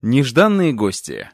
Нежданные гости.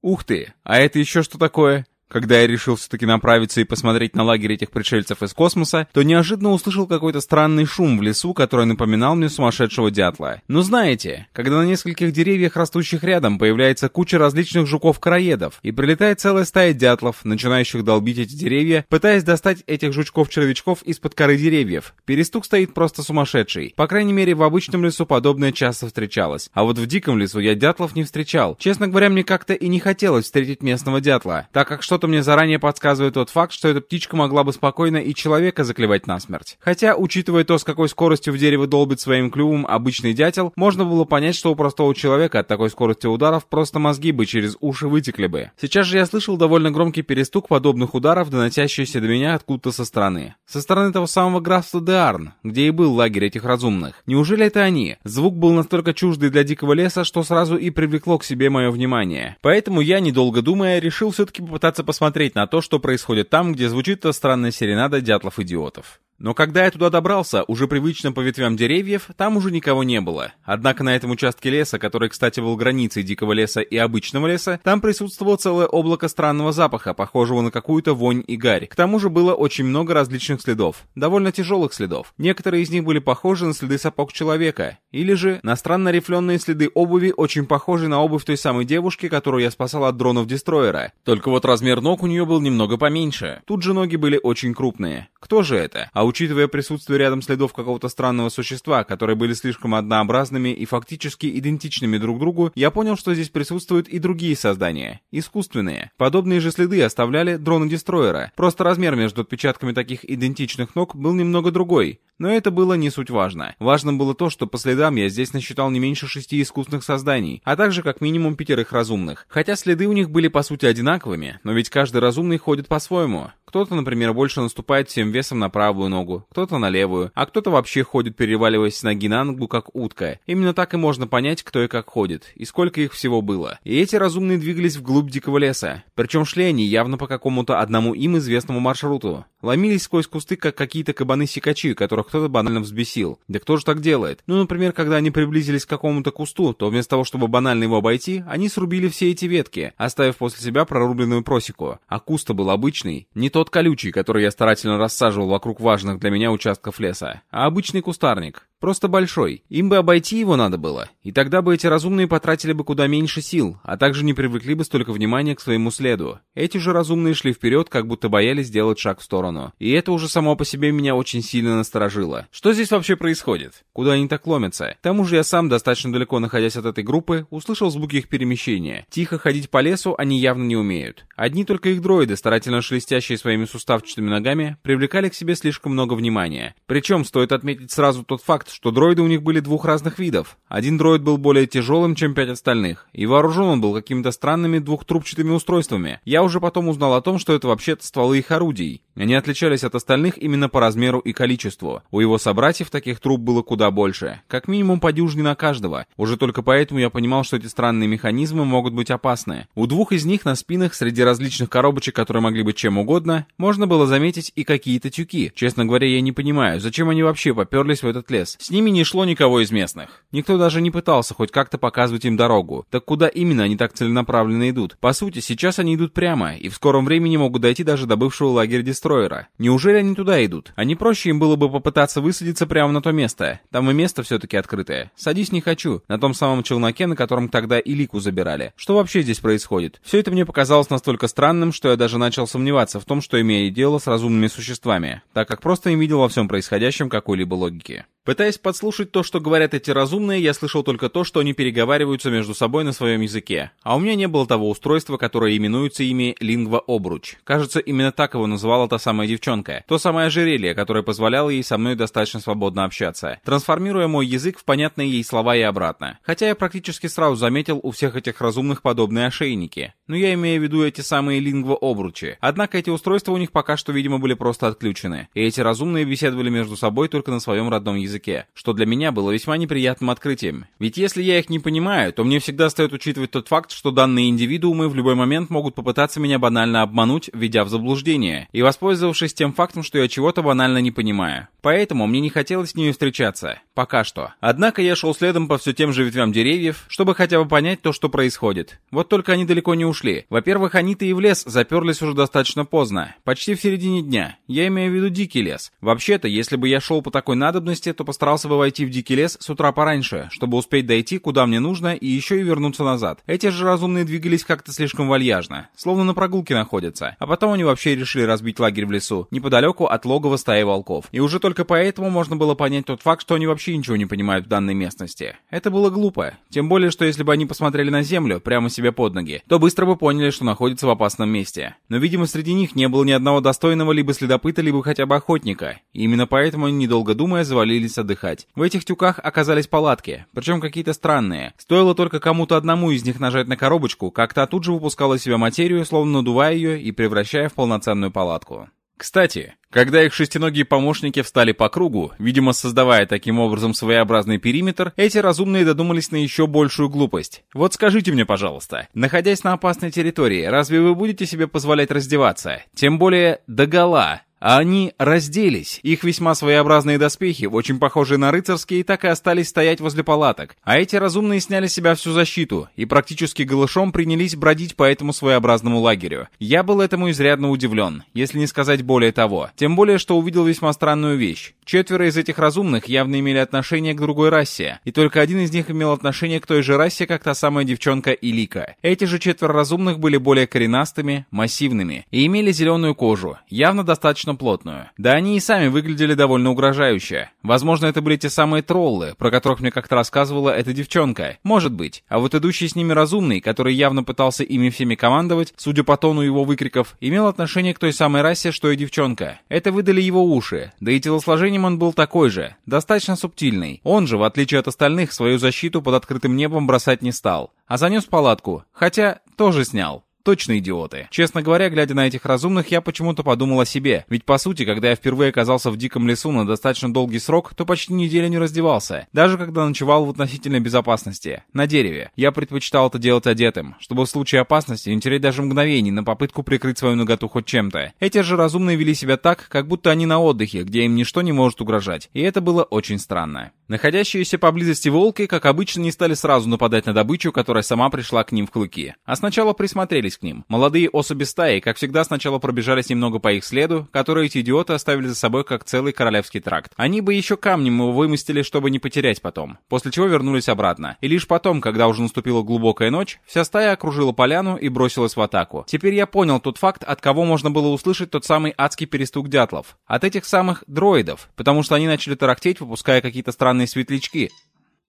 Ух ты, а это еще что такое? Когда я решил все-таки направиться и посмотреть на лагерь этих пришельцев из космоса, то неожиданно услышал какой-то странный шум в лесу, который напоминал мне сумасшедшего дятла. Но знаете, когда на нескольких деревьях, растущих рядом, появляется куча различных жуков-караедов, и прилетает целая стая дятлов, начинающих долбить эти деревья, пытаясь достать этих жучков-червячков из-под коры деревьев, перестук стоит просто сумасшедший. По крайней мере, в обычном лесу подобное часто встречалось. А вот в диком лесу я дятлов не встречал. Честно говоря, мне как-то и не хотелось встретить местного дятла, так как что что-то мне заранее подсказывает тот факт, что эта птичка могла бы спокойно и человека заклевать насмерть. Хотя, учитывая то, с какой скоростью в дерево долбит своим клювом обычный дятел, можно было понять, что у простого человека от такой скорости ударов просто мозги бы через уши вытекли бы. Сейчас же я слышал довольно громкий перестук подобных ударов, доносящийся до меня откуда-то со стороны. Со стороны того самого графства Деарн, где и был лагерь этих разумных. Неужели это они? Звук был настолько чуждый для дикого леса, что сразу и привлекло к себе мое внимание. Поэтому я, недолго думая, решил все-таки попытаться посмотреть на то, что происходит там, где звучит эта странная серенада дятлов-идиотов. Но когда я туда добрался, уже привычно по ветвям деревьев, там уже никого не было. Однако на этом участке леса, который, кстати, был границей дикого леса и обычного леса, там присутствовало целое облако странного запаха, похожего на какую-то вонь и гарь. К тому же было очень много различных следов, довольно тяжелых следов. Некоторые из них были похожи на следы сапог человека, или же на странно рифленые следы обуви, очень похожие на обувь той самой девушки, которую я спасал от дронов-дестройера. Только вот размер ног у нее был немного поменьше. Тут же ноги были очень крупные. Кто же это? А учитывая присутствие рядом следов какого-то странного существа, которые были слишком однообразными и фактически идентичными друг другу, я понял, что здесь присутствуют и другие создания, искусственные. Подобные же следы оставляли дроны-дестройера, просто размер между отпечатками таких идентичных ног был немного другой, но это было не суть важно. Важно было то, что по следам я здесь насчитал не меньше шести искусственных созданий, а также как минимум пятерых разумных. Хотя следы у них были по сути одинаковыми, но ведь каждый разумный ходит по-своему. Кто-то, например, больше наступает всем весом на правую ногу, кто-то на левую, а кто-то вообще ходит, переваливаясь с ноги на ногу, как утка. Именно так и можно понять, кто и как ходит, и сколько их всего было. И эти разумные двигались вглубь дикого леса. Причем шли они явно по какому-то одному им известному маршруту. Ломились сквозь кусты, как какие-то кабаны-сикачи, которых кто-то банально взбесил. Да кто же так делает? Ну, например, когда они приблизились к какому-то кусту, то вместо того, чтобы банально его обойти, они срубили все эти ветки, оставив после себя прорубленную просеку. А куст был обычный, не тот колючий, который я старательно рассаживал вокруг важных для меня участков леса, а обычный кустарник. Просто большой. Им бы обойти его надо было. И тогда бы эти разумные потратили бы куда меньше сил, а также не привлекли бы столько внимания к своему следу. Эти же разумные шли вперед, как будто боялись сделать шаг в сторону. И это уже само по себе меня очень сильно насторожило. Что здесь вообще происходит? Куда они так ломятся? К тому же я сам, достаточно далеко находясь от этой группы, услышал звуки их перемещения. Тихо ходить по лесу они явно не умеют. Одни только их дроиды, старательно шелестящие своими суставчатыми ногами, привлекали к себе слишком много внимания. Причем стоит отметить сразу тот факт, факт, что дроиды у них были двух разных видов. Один дроид был более тяжелым, чем пять остальных, и вооружен он был какими-то странными двухтрубчатыми устройствами. Я уже потом узнал о том, что это вообще-то стволы их орудий. Они отличались от остальных именно по размеру и количеству. У его собратьев таких труб было куда больше. Как минимум по дюжине на каждого. Уже только поэтому я понимал, что эти странные механизмы могут быть опасны. У двух из них на спинах, среди различных коробочек, которые могли быть чем угодно, можно было заметить и какие-то тюки. Честно говоря, я не понимаю, зачем они вообще поперлись в этот лес. С ними не шло никого из местных. Никто даже не пытался хоть как-то показывать им дорогу. Так куда именно они так целенаправленно идут? По сути, сейчас они идут прямо, и в скором времени могут дойти даже до бывшего лагеря Дестроера. Неужели они туда идут? А не проще им было бы попытаться высадиться прямо на то место? Там и место все-таки открытое. Садись не хочу. На том самом челноке, на котором тогда и Лику забирали. Что вообще здесь происходит? Все это мне показалось настолько странным, что я даже начал сомневаться в том, что имею дело с разумными существами, так как просто не видел во всем происходящем какой-либо логики. Пытаясь подслушать то, что говорят эти разумные, я слышал только то, что они переговариваются между собой на своем языке. А у меня не было того устройства, которое именуется ими лингва-обруч. Кажется, именно так его называла та самая девчонка. То самое ожерелье, которое позволяло ей со мной достаточно свободно общаться, трансформируя мой язык в понятные ей слова и обратно. Хотя я практически сразу заметил у всех этих разумных подобные ошейники. Но я имею в виду эти самые лингва-обручи. Однако эти устройства у них пока что, видимо, были просто отключены. И эти разумные беседовали между собой только на своем родном языке языке, что для меня было весьма неприятным открытием. Ведь если я их не понимаю, то мне всегда стоит учитывать тот факт, что данные индивидуумы в любой момент могут попытаться меня банально обмануть, введя в заблуждение, и воспользовавшись тем фактом, что я чего-то банально не понимаю. Поэтому мне не хотелось с ней встречаться. Пока что. Однако я шел следом по все тем же ветвям деревьев, чтобы хотя бы понять то, что происходит. Вот только они далеко не ушли. Во-первых, они-то и в лес заперлись уже достаточно поздно. Почти в середине дня. Я имею в виду дикий лес. Вообще-то, если бы я шел по такой надобности, то постарался бы войти в дикий лес с утра пораньше, чтобы успеть дойти, куда мне нужно, и еще и вернуться назад. Эти же разумные двигались как-то слишком вальяжно, словно на прогулке находятся. А потом они вообще решили разбить лагерь в лесу, неподалеку от логова стаи волков. И уже только поэтому можно было понять тот факт, что они вообще ничего не понимают в данной местности. Это было глупо. Тем более, что если бы они посмотрели на землю, прямо себе под ноги, то быстро бы поняли, что находятся в опасном месте. Но, видимо, среди них не было ни одного достойного либо следопыта, либо хотя бы охотника. И именно поэтому они, недолго думая, завалились отдыхать. В этих тюках оказались палатки, причем какие-то странные. Стоило только кому-то одному из них нажать на коробочку, как та тут же выпускала себя материю, словно надувая ее и превращая в полноценную палатку. Кстати, когда их шестиногие помощники встали по кругу, видимо создавая таким образом своеобразный периметр, эти разумные додумались на еще большую глупость. Вот скажите мне, пожалуйста, находясь на опасной территории, разве вы будете себе позволять раздеваться? Тем более догола, а они разделись. Их весьма своеобразные доспехи, очень похожие на рыцарские, так и остались стоять возле палаток. А эти разумные сняли с себя всю защиту и практически голышом принялись бродить по этому своеобразному лагерю. Я был этому изрядно удивлен, если не сказать более того. Тем более, что увидел весьма странную вещь. Четверо из этих разумных явно имели отношение к другой расе, и только один из них имел отношение к той же расе, как та самая девчонка Илика. Эти же четверо разумных были более коренастыми, массивными и имели зеленую кожу, явно достаточно плотную. Да они и сами выглядели довольно угрожающе. Возможно, это были те самые троллы, про которых мне как-то рассказывала эта девчонка. Может быть. А вот идущий с ними разумный, который явно пытался ими всеми командовать, судя по тону его выкриков, имел отношение к той самой расе, что и девчонка. Это выдали его уши. Да и телосложением он был такой же, достаточно субтильный. Он же, в отличие от остальных, свою защиту под открытым небом бросать не стал. А занес палатку. Хотя, тоже снял. Точно идиоты. Честно говоря, глядя на этих разумных, я почему-то подумал о себе. Ведь по сути, когда я впервые оказался в диком лесу на достаточно долгий срок, то почти неделю не раздевался. Даже когда ночевал в относительной безопасности. На дереве. Я предпочитал это делать одетым, чтобы в случае опасности не терять даже мгновений на попытку прикрыть свою наготу хоть чем-то. Эти же разумные вели себя так, как будто они на отдыхе, где им ничто не может угрожать. И это было очень странно. Находящиеся поблизости волки, как обычно, не стали сразу нападать на добычу, которая сама пришла к ним в клыки. А сначала присмотрелись к ним. Молодые особи стаи, как всегда, сначала пробежались немного по их следу, который эти идиоты оставили за собой как целый королевский тракт. Они бы еще камнем его вымостили, чтобы не потерять потом, после чего вернулись обратно. И лишь потом, когда уже наступила глубокая ночь, вся стая окружила поляну и бросилась в атаку. Теперь я понял тот факт, от кого можно было услышать тот самый адский перестук дятлов. От этих самых дроидов, потому что они начали тарахтеть, выпуская какие-то странные светлячки,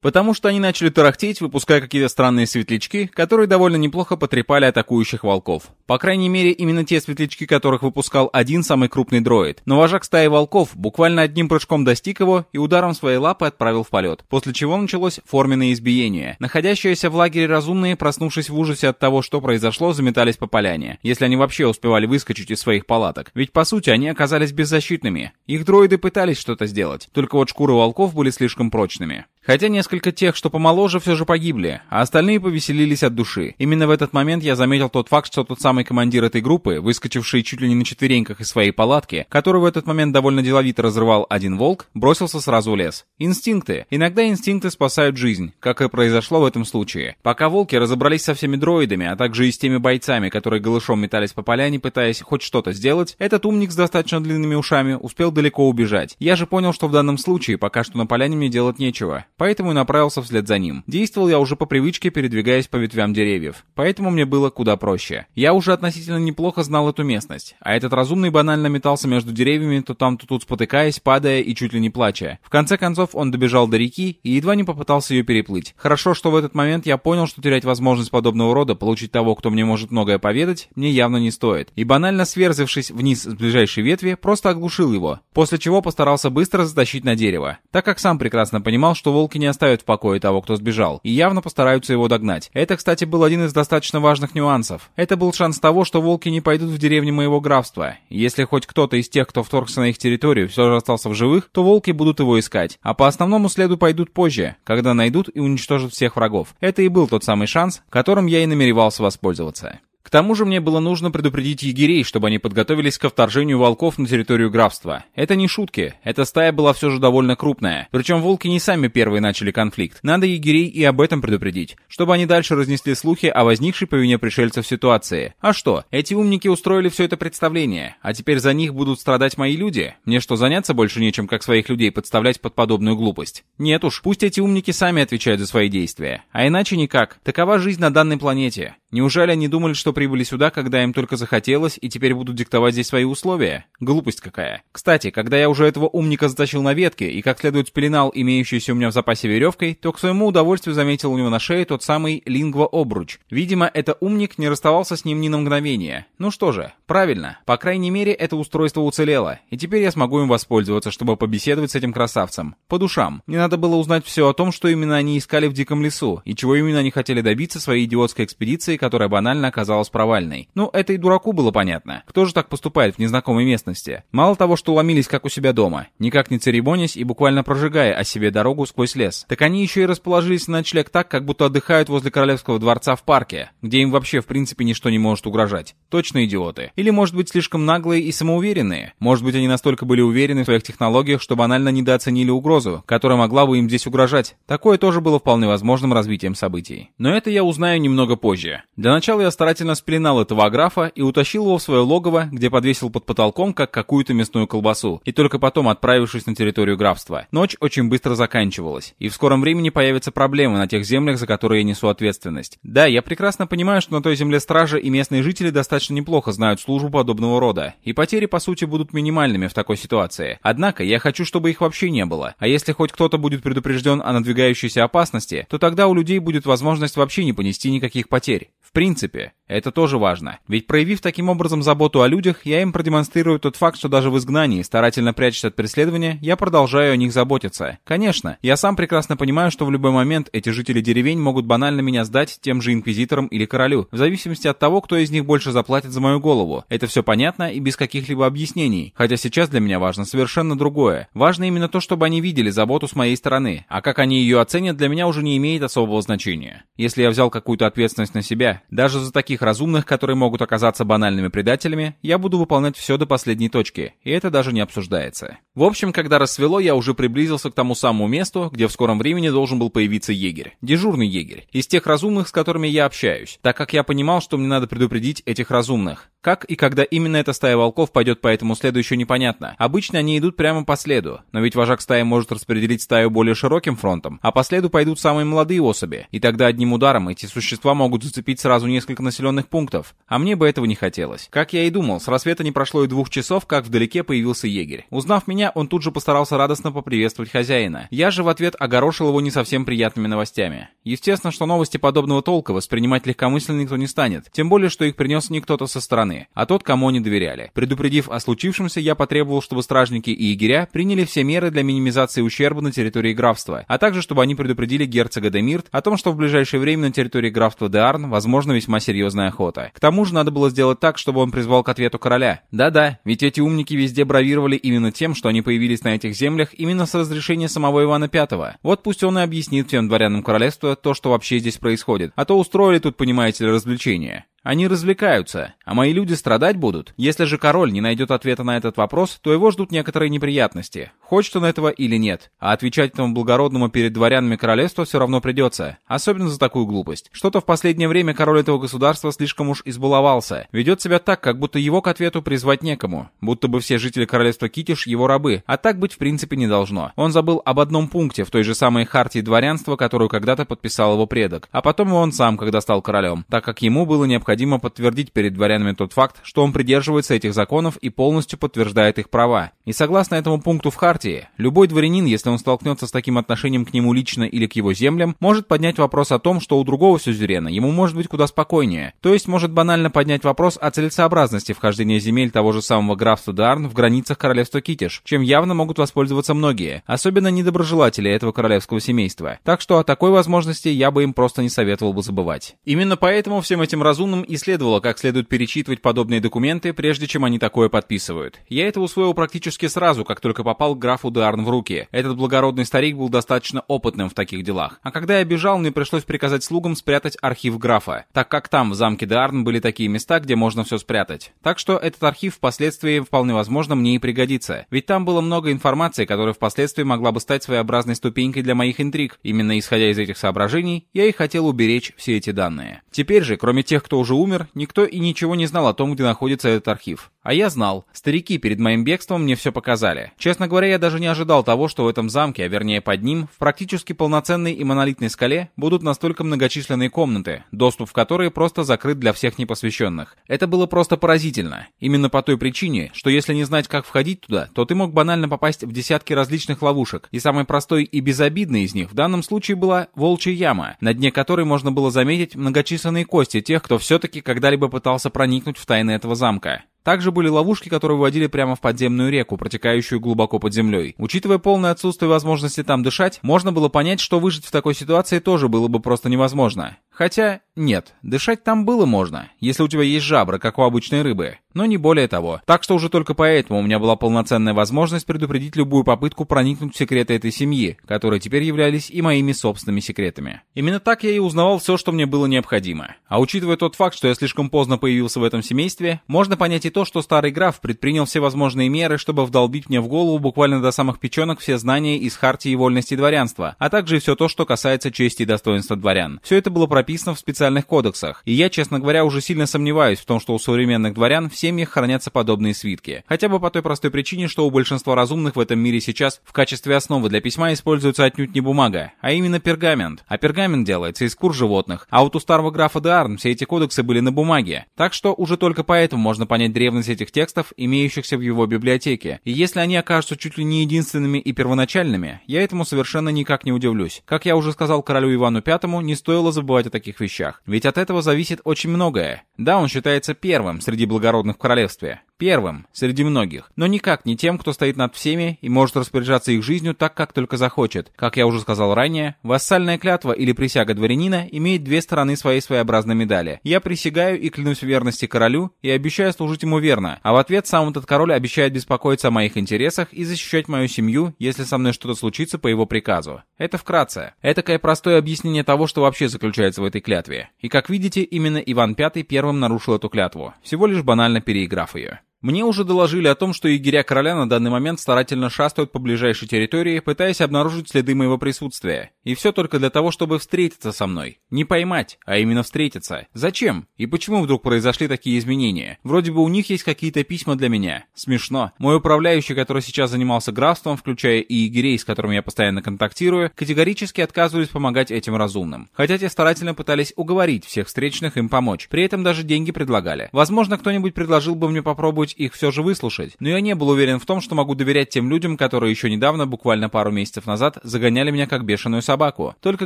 Потому что они начали тарахтеть, выпуская какие-то странные светлячки, которые довольно неплохо потрепали атакующих волков. По крайней мере, именно те светлячки, которых выпускал один самый крупный дроид. Но вожак стаи волков буквально одним прыжком достиг его и ударом своей лапы отправил в полет. После чего началось форменное избиение. Находящиеся в лагере разумные, проснувшись в ужасе от того, что произошло, заметались по поляне. Если они вообще успевали выскочить из своих палаток. Ведь по сути они оказались беззащитными. Их дроиды пытались что-то сделать. Только вот шкуры волков были слишком прочными. Хотя несколько тех, что помоложе, все же погибли, а остальные повеселились от души. Именно в этот момент я заметил тот факт, что тот самый командир этой группы, выскочивший чуть ли не на четвереньках из своей палатки, который в этот момент довольно деловито разрывал один волк, бросился сразу в лес. Инстинкты. Иногда инстинкты спасают жизнь, как и произошло в этом случае. Пока волки разобрались со всеми дроидами, а также и с теми бойцами, которые голышом метались по поляне, пытаясь хоть что-то сделать, этот умник с достаточно длинными ушами успел далеко убежать. Я же понял, что в данном случае пока что на поляне мне делать нечего поэтому и направился вслед за ним. Действовал я уже по привычке, передвигаясь по ветвям деревьев, поэтому мне было куда проще. Я уже относительно неплохо знал эту местность, а этот разумный банально метался между деревьями, то там, то тут спотыкаясь, падая и чуть ли не плача. В конце концов, он добежал до реки и едва не попытался ее переплыть. Хорошо, что в этот момент я понял, что терять возможность подобного рода получить того, кто мне может многое поведать, мне явно не стоит. И банально сверзившись вниз с ближайшей ветви, просто оглушил его, после чего постарался быстро затащить на дерево, так как сам прекрасно понимал, что волк волки не оставят в покое того, кто сбежал, и явно постараются его догнать. Это, кстати, был один из достаточно важных нюансов. Это был шанс того, что волки не пойдут в деревню моего графства. Если хоть кто-то из тех, кто вторгся на их территорию, все же остался в живых, то волки будут его искать. А по основному следу пойдут позже, когда найдут и уничтожат всех врагов. Это и был тот самый шанс, которым я и намеревался воспользоваться. К тому же мне было нужно предупредить егерей, чтобы они подготовились ко вторжению волков на территорию графства. Это не шутки, эта стая была все же довольно крупная. Причем волки не сами первые начали конфликт. Надо егерей и об этом предупредить, чтобы они дальше разнесли слухи о возникшей по вине пришельцев ситуации. А что, эти умники устроили все это представление, а теперь за них будут страдать мои люди? Мне что, заняться больше нечем, как своих людей подставлять под подобную глупость? Нет уж, пусть эти умники сами отвечают за свои действия. А иначе никак. Такова жизнь на данной планете. Неужели они думали, что прибыли сюда, когда им только захотелось, и теперь будут диктовать здесь свои условия? Глупость какая. Кстати, когда я уже этого умника затащил на ветке и как следует спеленал имеющуюся у меня в запасе веревкой, то к своему удовольствию заметил у него на шее тот самый лингва-обруч. Видимо, это умник не расставался с ним ни на мгновение. Ну что же, правильно. По крайней мере, это устройство уцелело, и теперь я смогу им воспользоваться, чтобы побеседовать с этим красавцем. По душам. Мне надо было узнать все о том, что именно они искали в диком лесу, и чего именно они хотели добиться своей идиотской экспедиции которая банально оказалась провальной. Ну, это и дураку было понятно. Кто же так поступает в незнакомой местности? Мало того, что ломились как у себя дома, никак не церемонясь и буквально прожигая о себе дорогу сквозь лес, так они еще и расположились на ночлег так, как будто отдыхают возле Королевского дворца в парке, где им вообще в принципе ничто не может угрожать. Точно идиоты. Или, может быть, слишком наглые и самоуверенные. Может быть, они настолько были уверены в своих технологиях, что банально недооценили угрозу, которая могла бы им здесь угрожать. Такое тоже было вполне возможным развитием событий. Но это я узнаю немного позже. Для начала я старательно спеленал этого аграфа и утащил его в свое логово, где подвесил под потолком, как какую-то мясную колбасу, и только потом отправившись на территорию графства. Ночь очень быстро заканчивалась, и в скором времени появятся проблемы на тех землях, за которые я несу ответственность. Да, я прекрасно понимаю, что на той земле стражи и местные жители достаточно неплохо знают службу подобного рода, и потери, по сути, будут минимальными в такой ситуации. Однако, я хочу, чтобы их вообще не было. А если хоть кто-то будет предупрежден о надвигающейся опасности, то тогда у людей будет возможность вообще не понести никаких потерь. В принципе, это тоже важно. Ведь проявив таким образом заботу о людях, я им продемонстрирую тот факт, что даже в изгнании, старательно прячась от преследования, я продолжаю о них заботиться. Конечно, я сам прекрасно понимаю, что в любой момент эти жители деревень могут банально меня сдать тем же инквизиторам или королю, в зависимости от того, кто из них больше заплатит за мою голову. Это все понятно и без каких-либо объяснений. Хотя сейчас для меня важно совершенно другое. Важно именно то, чтобы они видели заботу с моей стороны. А как они ее оценят, для меня уже не имеет особого значения. Если я взял какую-то ответственность на себя, даже за таких разумных, которые могут оказаться банальными предателями, я буду выполнять все до последней точки, и это даже не обсуждается. В общем, когда рассвело, я уже приблизился к тому самому месту, где в скором времени должен был появиться егерь. Дежурный егерь. Из тех разумных, с которыми я общаюсь. Так как я понимал, что мне надо предупредить этих разумных. Как и когда именно эта стая волков пойдет по этому следу еще непонятно. Обычно они идут прямо по следу, но ведь вожак стаи может распределить стаю более широким фронтом, а по следу пойдут самые молодые особи, и тогда одним ударом эти существа могут зацепить сразу несколько населенных пунктов. А мне бы этого не хотелось. Как я и думал, с рассвета не прошло и двух часов, как вдалеке появился егерь. Узнав меня, он тут же постарался радостно поприветствовать хозяина. Я же в ответ огорошил его не совсем приятными новостями. Естественно, что новости подобного толка воспринимать легкомысленно никто не станет, тем более, что их принес не кто-то со стороны а тот, кому они доверяли. Предупредив о случившемся, я потребовал, чтобы стражники и егеря приняли все меры для минимизации ущерба на территории графства, а также чтобы они предупредили герцога Демирт о том, что в ближайшее время на территории графства Деарн возможно весьма серьезная охота. К тому же надо было сделать так, чтобы он призвал к ответу короля. Да-да, ведь эти умники везде бравировали именно тем, что они появились на этих землях именно с разрешения самого Ивана Пятого. Вот пусть он и объяснит всем дворянам королевства то, что вообще здесь происходит. А то устроили тут, понимаете ли, развлечения. Они развлекаются, а мои люди страдать будут. Если же король не найдет ответа на этот вопрос, то его ждут некоторые неприятности. Хочет он этого или нет. А отвечать этому благородному перед дворянами королевства все равно придется. Особенно за такую глупость. Что-то в последнее время король этого государства слишком уж избаловался. Ведет себя так, как будто его к ответу призвать некому. Будто бы все жители королевства Китиш его рабы. А так быть в принципе не должно. Он забыл об одном пункте в той же самой хартии дворянства, которую когда-то подписал его предок. А потом и он сам, когда стал королем. Так как ему было необходимо необходимо подтвердить перед дворянами тот факт, что он придерживается этих законов и полностью подтверждает их права. И согласно этому пункту в Хартии, любой дворянин, если он столкнется с таким отношением к нему лично или к его землям, может поднять вопрос о том, что у другого сюзерена ему может быть куда спокойнее. То есть может банально поднять вопрос о целесообразности вхождения земель того же самого графства Дарн в границах королевства Китиш, чем явно могут воспользоваться многие, особенно недоброжелатели этого королевского семейства. Так что о такой возможности я бы им просто не советовал бы забывать. Именно поэтому всем этим разумным и следовало как следует перечитывать подобные документы, прежде чем они такое подписывают. Я это усвоил практически сразу, как только попал к графу Деарн в руки. Этот благородный старик был достаточно опытным в таких делах. А когда я бежал, мне пришлось приказать слугам спрятать архив графа, так как там, в замке Деарн, были такие места, где можно все спрятать. Так что этот архив впоследствии вполне возможно мне и пригодится. Ведь там было много информации, которая впоследствии могла бы стать своеобразной ступенькой для моих интриг. Именно исходя из этих соображений, я и хотел уберечь все эти данные. Теперь же, кроме тех, кто уже умер, никто и ничего не знал о том, где находится этот архив. А я знал. Старики перед моим бегством мне все показали. Честно говоря, я даже не ожидал того, что в этом замке, а вернее под ним, в практически полноценной и монолитной скале, будут настолько многочисленные комнаты, доступ в которые просто закрыт для всех непосвященных. Это было просто поразительно. Именно по той причине, что если не знать, как входить туда, то ты мог банально попасть в десятки различных ловушек. И самой простой и безобидной из них в данном случае была волчья яма, на дне которой можно было заметить многочисленные кости тех, кто все-таки когда-либо пытался проникнуть в тайны этого замка. Также были ловушки, которые выводили прямо в подземную реку, протекающую глубоко под землей. Учитывая полное отсутствие возможности там дышать, можно было понять, что выжить в такой ситуации тоже было бы просто невозможно. Хотя, нет, дышать там было можно, если у тебя есть жабры, как у обычной рыбы, но не более того. Так что уже только поэтому у меня была полноценная возможность предупредить любую попытку проникнуть в секреты этой семьи, которые теперь являлись и моими собственными секретами. Именно так я и узнавал все, что мне было необходимо. А учитывая тот факт, что я слишком поздно появился в этом семействе, можно понять и то, что старый граф предпринял все возможные меры, чтобы вдолбить мне в голову буквально до самых печенок все знания из хартии вольности дворянства, а также все то, что касается чести и достоинства дворян. Все это было прописано в специальных кодексах, и я, честно говоря, уже сильно сомневаюсь в том, что у современных дворян в семьях хранятся подобные свитки. Хотя бы по той простой причине, что у большинства разумных в этом мире сейчас в качестве основы для письма используется отнюдь не бумага, а именно пергамент. А пергамент делается из кур животных, а вот у старого графа де Арн все эти кодексы были на бумаге. Так что уже только поэтому можно понять древность этих текстов, имеющихся в его библиотеке. И если они окажутся чуть ли не единственными и первоначальными, я этому совершенно никак не удивлюсь. Как я уже сказал королю Ивану Пятому, не стоило забывать о таких вещах. Ведь от этого зависит очень многое. Да, он считается первым среди благородных в королевстве. Первым, среди многих, но никак не тем, кто стоит над всеми и может распоряжаться их жизнью так, как только захочет. Как я уже сказал ранее, вассальная клятва или присяга дворянина имеет две стороны своей своеобразной медали. Я присягаю и клянусь верности королю и обещаю служить ему верно, а в ответ сам этот король обещает беспокоиться о моих интересах и защищать мою семью, если со мной что-то случится по его приказу. Это вкратце. Этакое простое объяснение того, что вообще заключается в этой клятве. И как видите, именно Иван V первым нарушил эту клятву, всего лишь банально переиграв ее. Мне уже доложили о том, что егеря короля на данный момент старательно шастают по ближайшей территории, пытаясь обнаружить следы моего присутствия. И все только для того, чтобы встретиться со мной. Не поймать, а именно встретиться. Зачем? И почему вдруг произошли такие изменения? Вроде бы у них есть какие-то письма для меня. Смешно. Мой управляющий, который сейчас занимался графством, включая и егерей, с которыми я постоянно контактирую, категорически отказывались помогать этим разумным. Хотя те старательно пытались уговорить всех встречных им помочь. При этом даже деньги предлагали. Возможно, кто-нибудь предложил бы мне попробовать попробовать их все же выслушать, но я не был уверен в том, что могу доверять тем людям, которые еще недавно, буквально пару месяцев назад, загоняли меня как бешеную собаку. Только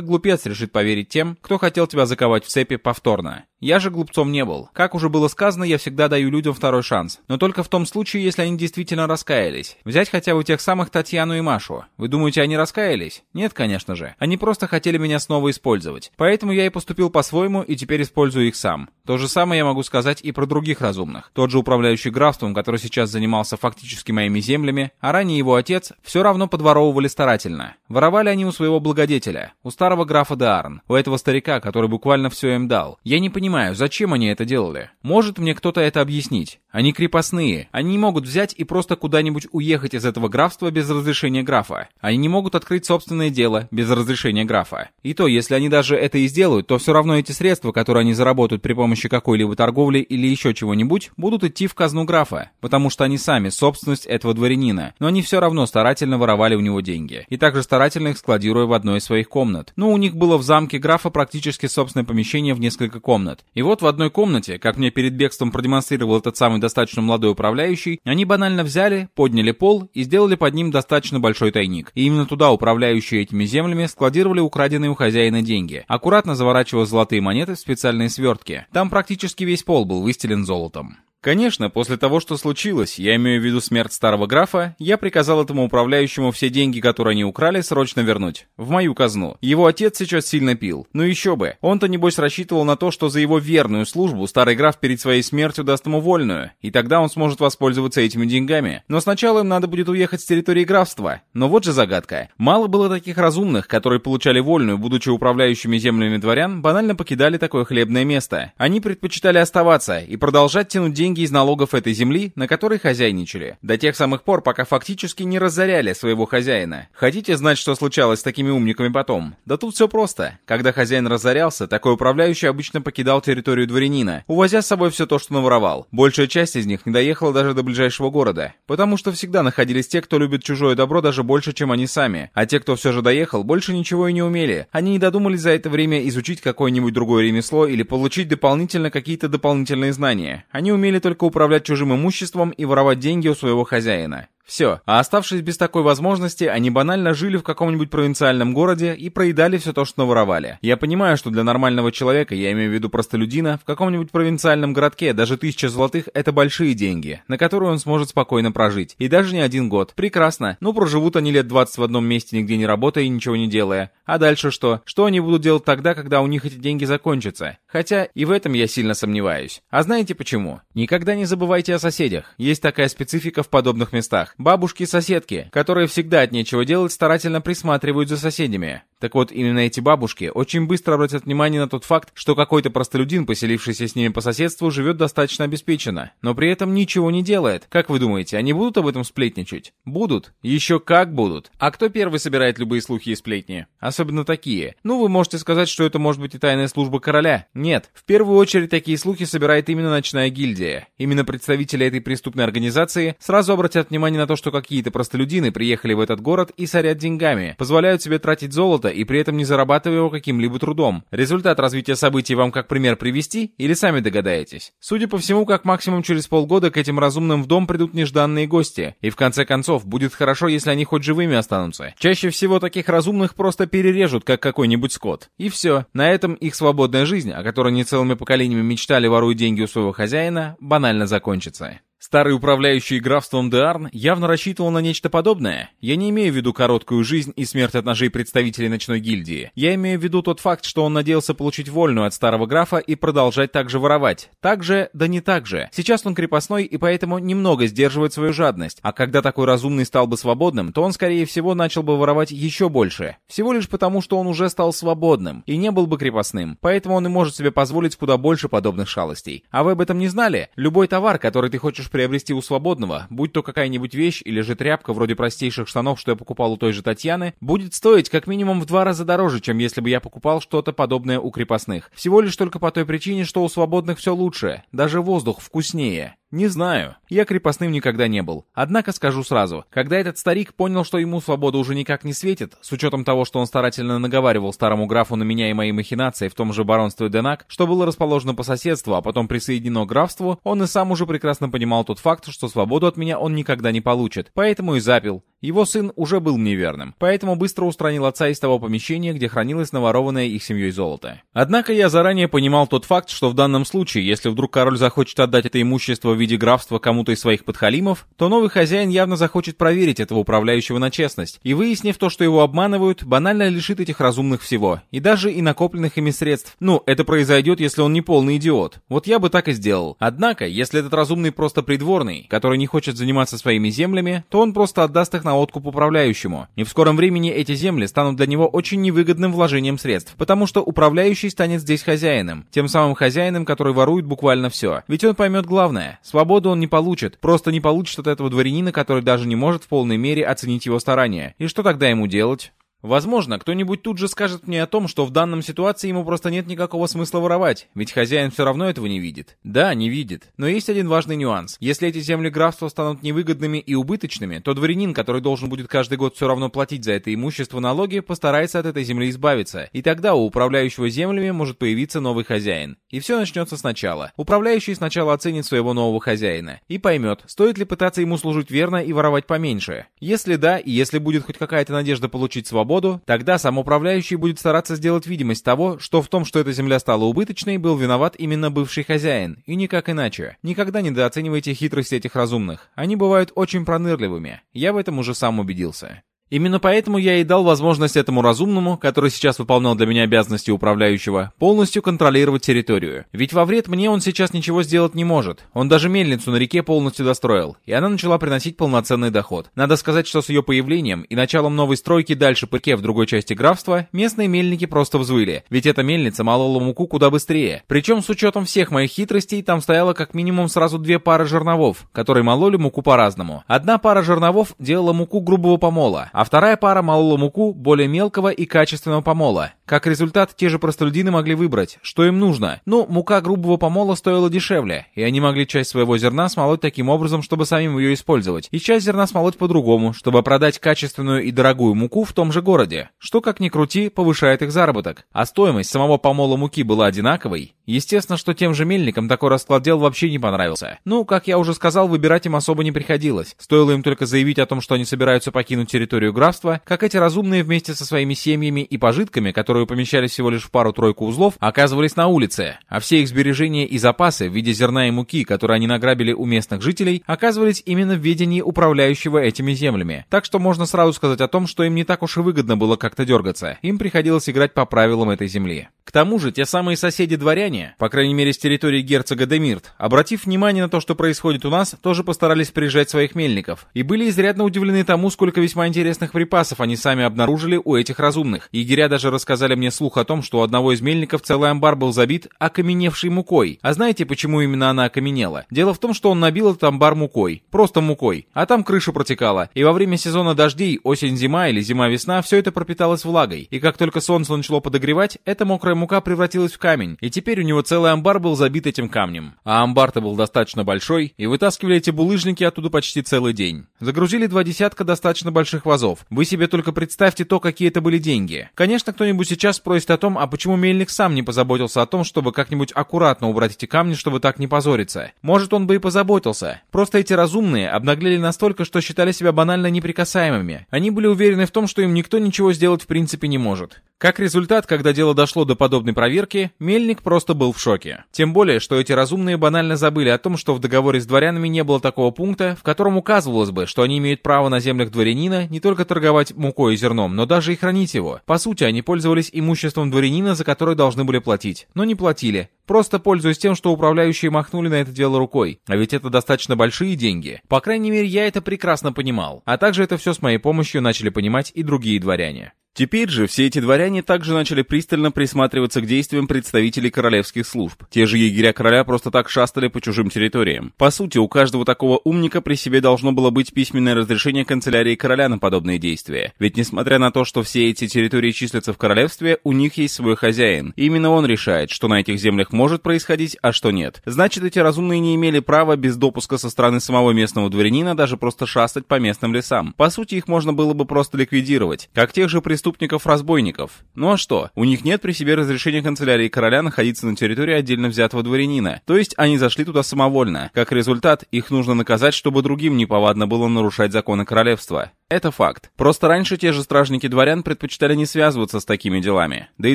глупец решит поверить тем, кто хотел тебя заковать в цепи повторно. Я же глупцом не был. Как уже было сказано, я всегда даю людям второй шанс. Но только в том случае, если они действительно раскаялись. Взять хотя бы тех самых Татьяну и Машу. Вы думаете, они раскаялись? Нет, конечно же. Они просто хотели меня снова использовать. Поэтому я и поступил по-своему и теперь использую их сам. То же самое я могу сказать и про других разумных. Тот же управляющий графством, который сейчас занимался фактически моими землями, а ранее его отец, все равно подворовывали старательно. Воровали они у своего благодетеля, у старого графа Деарн, у этого старика, который буквально все им дал. Я не понимаю, зачем они это делали. Может мне кто-то это объяснить? Они крепостные. Они не могут взять и просто куда-нибудь уехать из этого графства без разрешения графа. Они не могут открыть собственное дело без разрешения графа. И то, если они даже это и сделают, то все равно эти средства, которые они заработают при помощи какой-либо торговли или еще чего-нибудь, будут идти в казну графа, потому что они сами собственность этого дворянина, но они все равно старательно воровали у него деньги, и также старательно их складируя в одной из своих комнат. Но у них было в замке графа практически собственное помещение в несколько комнат. И вот в одной комнате, как мне перед бегством продемонстрировал этот самый достаточно молодой управляющий, они банально взяли, подняли пол и сделали под ним достаточно большой тайник. И именно туда управляющие этими землями складировали украденные у хозяина деньги, аккуратно заворачивая золотые монеты в специальные свертки. Там практически весь пол был выстелен золотом. Конечно, после того, что случилось, я имею в виду смерть старого графа, я приказал этому управляющему все деньги, которые они украли, срочно вернуть. В мою казну. Его отец сейчас сильно пил. Ну еще бы. Он-то, небось, рассчитывал на то, что за его верную службу старый граф перед своей смертью даст ему вольную, и тогда он сможет воспользоваться этими деньгами. Но сначала им надо будет уехать с территории графства. Но вот же загадка. Мало было таких разумных, которые получали вольную, будучи управляющими землями дворян, банально покидали такое хлебное место. Они предпочитали оставаться и продолжать тянуть деньги деньги из налогов этой земли, на которой хозяйничали, до тех самых пор, пока фактически не разоряли своего хозяина. Хотите знать, что случалось с такими умниками потом? Да тут все просто. Когда хозяин разорялся, такой управляющий обычно покидал территорию дворянина, увозя с собой все то, что наворовал. Большая часть из них не доехала даже до ближайшего города, потому что всегда находились те, кто любит чужое добро даже больше, чем они сами, а те, кто все же доехал, больше ничего и не умели. Они не додумались за это время изучить какое-нибудь другое ремесло или получить дополнительно какие-то дополнительные знания. Они умели только управлять чужим имуществом и воровать деньги у своего хозяина. Все. А оставшись без такой возможности, они банально жили в каком-нибудь провинциальном городе и проедали все то, что наворовали. Я понимаю, что для нормального человека, я имею в виду простолюдина, в каком-нибудь провинциальном городке даже тысяча золотых — это большие деньги, на которые он сможет спокойно прожить. И даже не один год. Прекрасно. Ну, проживут они лет 20 в одном месте, нигде не работая и ничего не делая. А дальше что? Что они будут делать тогда, когда у них эти деньги закончатся? Хотя и в этом я сильно сомневаюсь. А знаете почему? Никогда не забывайте о соседях. Есть такая специфика в подобных местах. Бабушки-соседки, которые всегда от нечего делать старательно присматривают за соседями. Так вот, именно эти бабушки очень быстро обратят внимание на тот факт, что какой-то простолюдин, поселившийся с ними по соседству, живет достаточно обеспеченно, но при этом ничего не делает. Как вы думаете, они будут об этом сплетничать? Будут. Еще как будут. А кто первый собирает любые слухи и сплетни? Особенно такие. Ну, вы можете сказать, что это может быть и тайная служба короля. Нет. В первую очередь такие слухи собирает именно ночная гильдия. Именно представители этой преступной организации сразу обратят внимание на то, что какие-то простолюдины приехали в этот город и сорят деньгами, позволяют себе тратить золото и при этом не зарабатывая его каким-либо трудом. Результат развития событий вам как пример привести или сами догадаетесь? Судя по всему, как максимум через полгода к этим разумным в дом придут нежданные гости, и в конце концов будет хорошо, если они хоть живыми останутся. Чаще всего таких разумных просто перережут, как какой-нибудь скот. И все. На этом их свободная жизнь, о которой не целыми поколениями мечтали воруя деньги у своего хозяина, банально закончится. Старый управляющий графством Деарн явно рассчитывал на нечто подобное. Я не имею в виду короткую жизнь и смерть от ножей представителей ночной гильдии. Я имею в виду тот факт, что он надеялся получить вольную от старого графа и продолжать так же воровать. Так же, да не так же. Сейчас он крепостной и поэтому немного сдерживает свою жадность. А когда такой разумный стал бы свободным, то он, скорее всего, начал бы воровать еще больше. Всего лишь потому, что он уже стал свободным и не был бы крепостным. Поэтому он и может себе позволить куда больше подобных шалостей. А вы об этом не знали? Любой товар, который ты хочешь приобрести у свободного, будь то какая-нибудь вещь или же тряпка вроде простейших штанов, что я покупал у той же Татьяны, будет стоить как минимум в два раза дороже, чем если бы я покупал что-то подобное у крепостных. Всего лишь только по той причине, что у свободных все лучше, даже воздух вкуснее. Не знаю. Я крепостным никогда не был. Однако скажу сразу, когда этот старик понял, что ему свобода уже никак не светит, с учетом того, что он старательно наговаривал старому графу на меня и мои махинации в том же баронстве Денак, что было расположено по соседству, а потом присоединено к графству, он и сам уже прекрасно понимал тот факт, что свободу от меня он никогда не получит. Поэтому и запил. Его сын уже был неверным, поэтому быстро устранил отца из того помещения, где хранилось наворованное их семьей золото. Однако я заранее понимал тот факт, что в данном случае, если вдруг король захочет отдать это имущество в виде графства кому-то из своих подхалимов, то новый хозяин явно захочет проверить этого управляющего на честность, и выяснив то, что его обманывают, банально лишит этих разумных всего, и даже и накопленных ими средств. Ну, это произойдет, если он не полный идиот. Вот я бы так и сделал. Однако, если этот разумный просто придворный, который не хочет заниматься своими землями, то он просто отдаст их на откуп управляющему. И в скором времени эти земли станут для него очень невыгодным вложением средств, потому что управляющий станет здесь хозяином, тем самым хозяином, который ворует буквально все. Ведь он поймет главное, свободу он не получит, просто не получит от этого дворянина, который даже не может в полной мере оценить его старания. И что тогда ему делать? Возможно, кто-нибудь тут же скажет мне о том, что в данном ситуации ему просто нет никакого смысла воровать, ведь хозяин все равно этого не видит. Да, не видит. Но есть один важный нюанс. Если эти земли графства станут невыгодными и убыточными, то дворянин, который должен будет каждый год все равно платить за это имущество налоги, постарается от этой земли избавиться. И тогда у управляющего землями может появиться новый хозяин. И все начнется сначала. Управляющий сначала оценит своего нового хозяина и поймет, стоит ли пытаться ему служить верно и воровать поменьше. Если да, и если будет хоть какая-то надежда получить свободу, тогда сам управляющий будет стараться сделать видимость того, что в том, что эта земля стала убыточной, был виноват именно бывший хозяин, и никак иначе. Никогда недооценивайте хитрость этих разумных. Они бывают очень пронырливыми. Я в этом уже сам убедился. Именно поэтому я и дал возможность этому разумному, который сейчас выполнял для меня обязанности управляющего, полностью контролировать территорию. Ведь во вред мне он сейчас ничего сделать не может. Он даже мельницу на реке полностью достроил, и она начала приносить полноценный доход. Надо сказать, что с ее появлением и началом новой стройки дальше по реке в другой части графства, местные мельники просто взвыли. Ведь эта мельница молола муку куда быстрее. Причем с учетом всех моих хитростей, там стояло как минимум сразу две пары жерновов, которые мололи муку по-разному. Одна пара жерновов делала муку грубого помола, а а вторая пара молола муку более мелкого и качественного помола. Как результат, те же простолюдины могли выбрать, что им нужно. Ну, мука грубого помола стоила дешевле, и они могли часть своего зерна смолоть таким образом, чтобы самим ее использовать, и часть зерна смолоть по-другому, чтобы продать качественную и дорогую муку в том же городе, что, как ни крути, повышает их заработок. А стоимость самого помола муки была одинаковой. Естественно, что тем же мельникам такой расклад дел вообще не понравился. Ну, как я уже сказал, выбирать им особо не приходилось. Стоило им только заявить о том, что они собираются покинуть территорию территорию графства, как эти разумные вместе со своими семьями и пожитками, которые помещались всего лишь в пару-тройку узлов, оказывались на улице, а все их сбережения и запасы в виде зерна и муки, которые они награбили у местных жителей, оказывались именно в ведении управляющего этими землями. Так что можно сразу сказать о том, что им не так уж и выгодно было как-то дергаться. Им приходилось играть по правилам этой земли. К тому же, те самые соседи-дворяне, по крайней мере с территории герцога Демирт, обратив внимание на то, что происходит у нас, тоже постарались приезжать своих мельников, и были изрядно удивлены тому, сколько весьма интересных припасов они сами обнаружили у этих разумных. Егеря даже рассказали мне слух о том, что у одного из мельников целый амбар был забит окаменевшей мукой. А знаете, почему именно она окаменела? Дело в том, что он набил этот амбар мукой. Просто мукой. А там крыша протекала. И во время сезона дождей, осень-зима или зима-весна, все это пропиталось влагой. И как только солнце начало подогревать, эта мокрая мука превратилась в камень, и теперь у него целый амбар был забит этим камнем. А амбар-то был достаточно большой, и вытаскивали эти булыжники оттуда почти целый день. Загрузили два десятка достаточно больших вазов. Вы себе только представьте то, какие это были деньги. Конечно, кто-нибудь сейчас спросит о том, а почему мельник сам не позаботился о том, чтобы как-нибудь аккуратно убрать эти камни, чтобы так не позориться. Может, он бы и позаботился. Просто эти разумные обнаглели настолько, что считали себя банально неприкасаемыми. Они были уверены в том, что им никто ничего сделать в принципе не может. Как результат, когда дело дошло до подобной проверки, Мельник просто был в шоке. Тем более, что эти разумные банально забыли о том, что в договоре с дворянами не было такого пункта, в котором указывалось бы, что они имеют право на землях дворянина не только торговать мукой и зерном, но даже и хранить его. По сути, они пользовались имуществом дворянина, за которое должны были платить, но не платили, просто пользуясь тем, что управляющие махнули на это дело рукой. А ведь это достаточно большие деньги. По крайней мере, я это прекрасно понимал. А также это все с моей помощью начали понимать и другие дворяне. Теперь же все эти дворяне также начали пристально присматриваться к действиям представителей королевских служб. Те же егеря короля просто так шастали по чужим территориям. По сути, у каждого такого умника при себе должно было быть письменное разрешение канцелярии короля на подобные действия. Ведь несмотря на то, что все эти территории числятся в королевстве, у них есть свой хозяин. И именно он решает, что на этих землях может происходить, а что нет. Значит, эти разумные не имели права без допуска со стороны самого местного дворянина даже просто шастать по местным лесам. По сути, их можно было бы просто ликвидировать. Как тех же преступников преступников-разбойников. Ну а что? У них нет при себе разрешения канцелярии короля находиться на территории отдельно взятого дворянина. То есть они зашли туда самовольно. Как результат, их нужно наказать, чтобы другим неповадно было нарушать законы королевства. Это факт. Просто раньше те же стражники дворян предпочитали не связываться с такими делами. Да и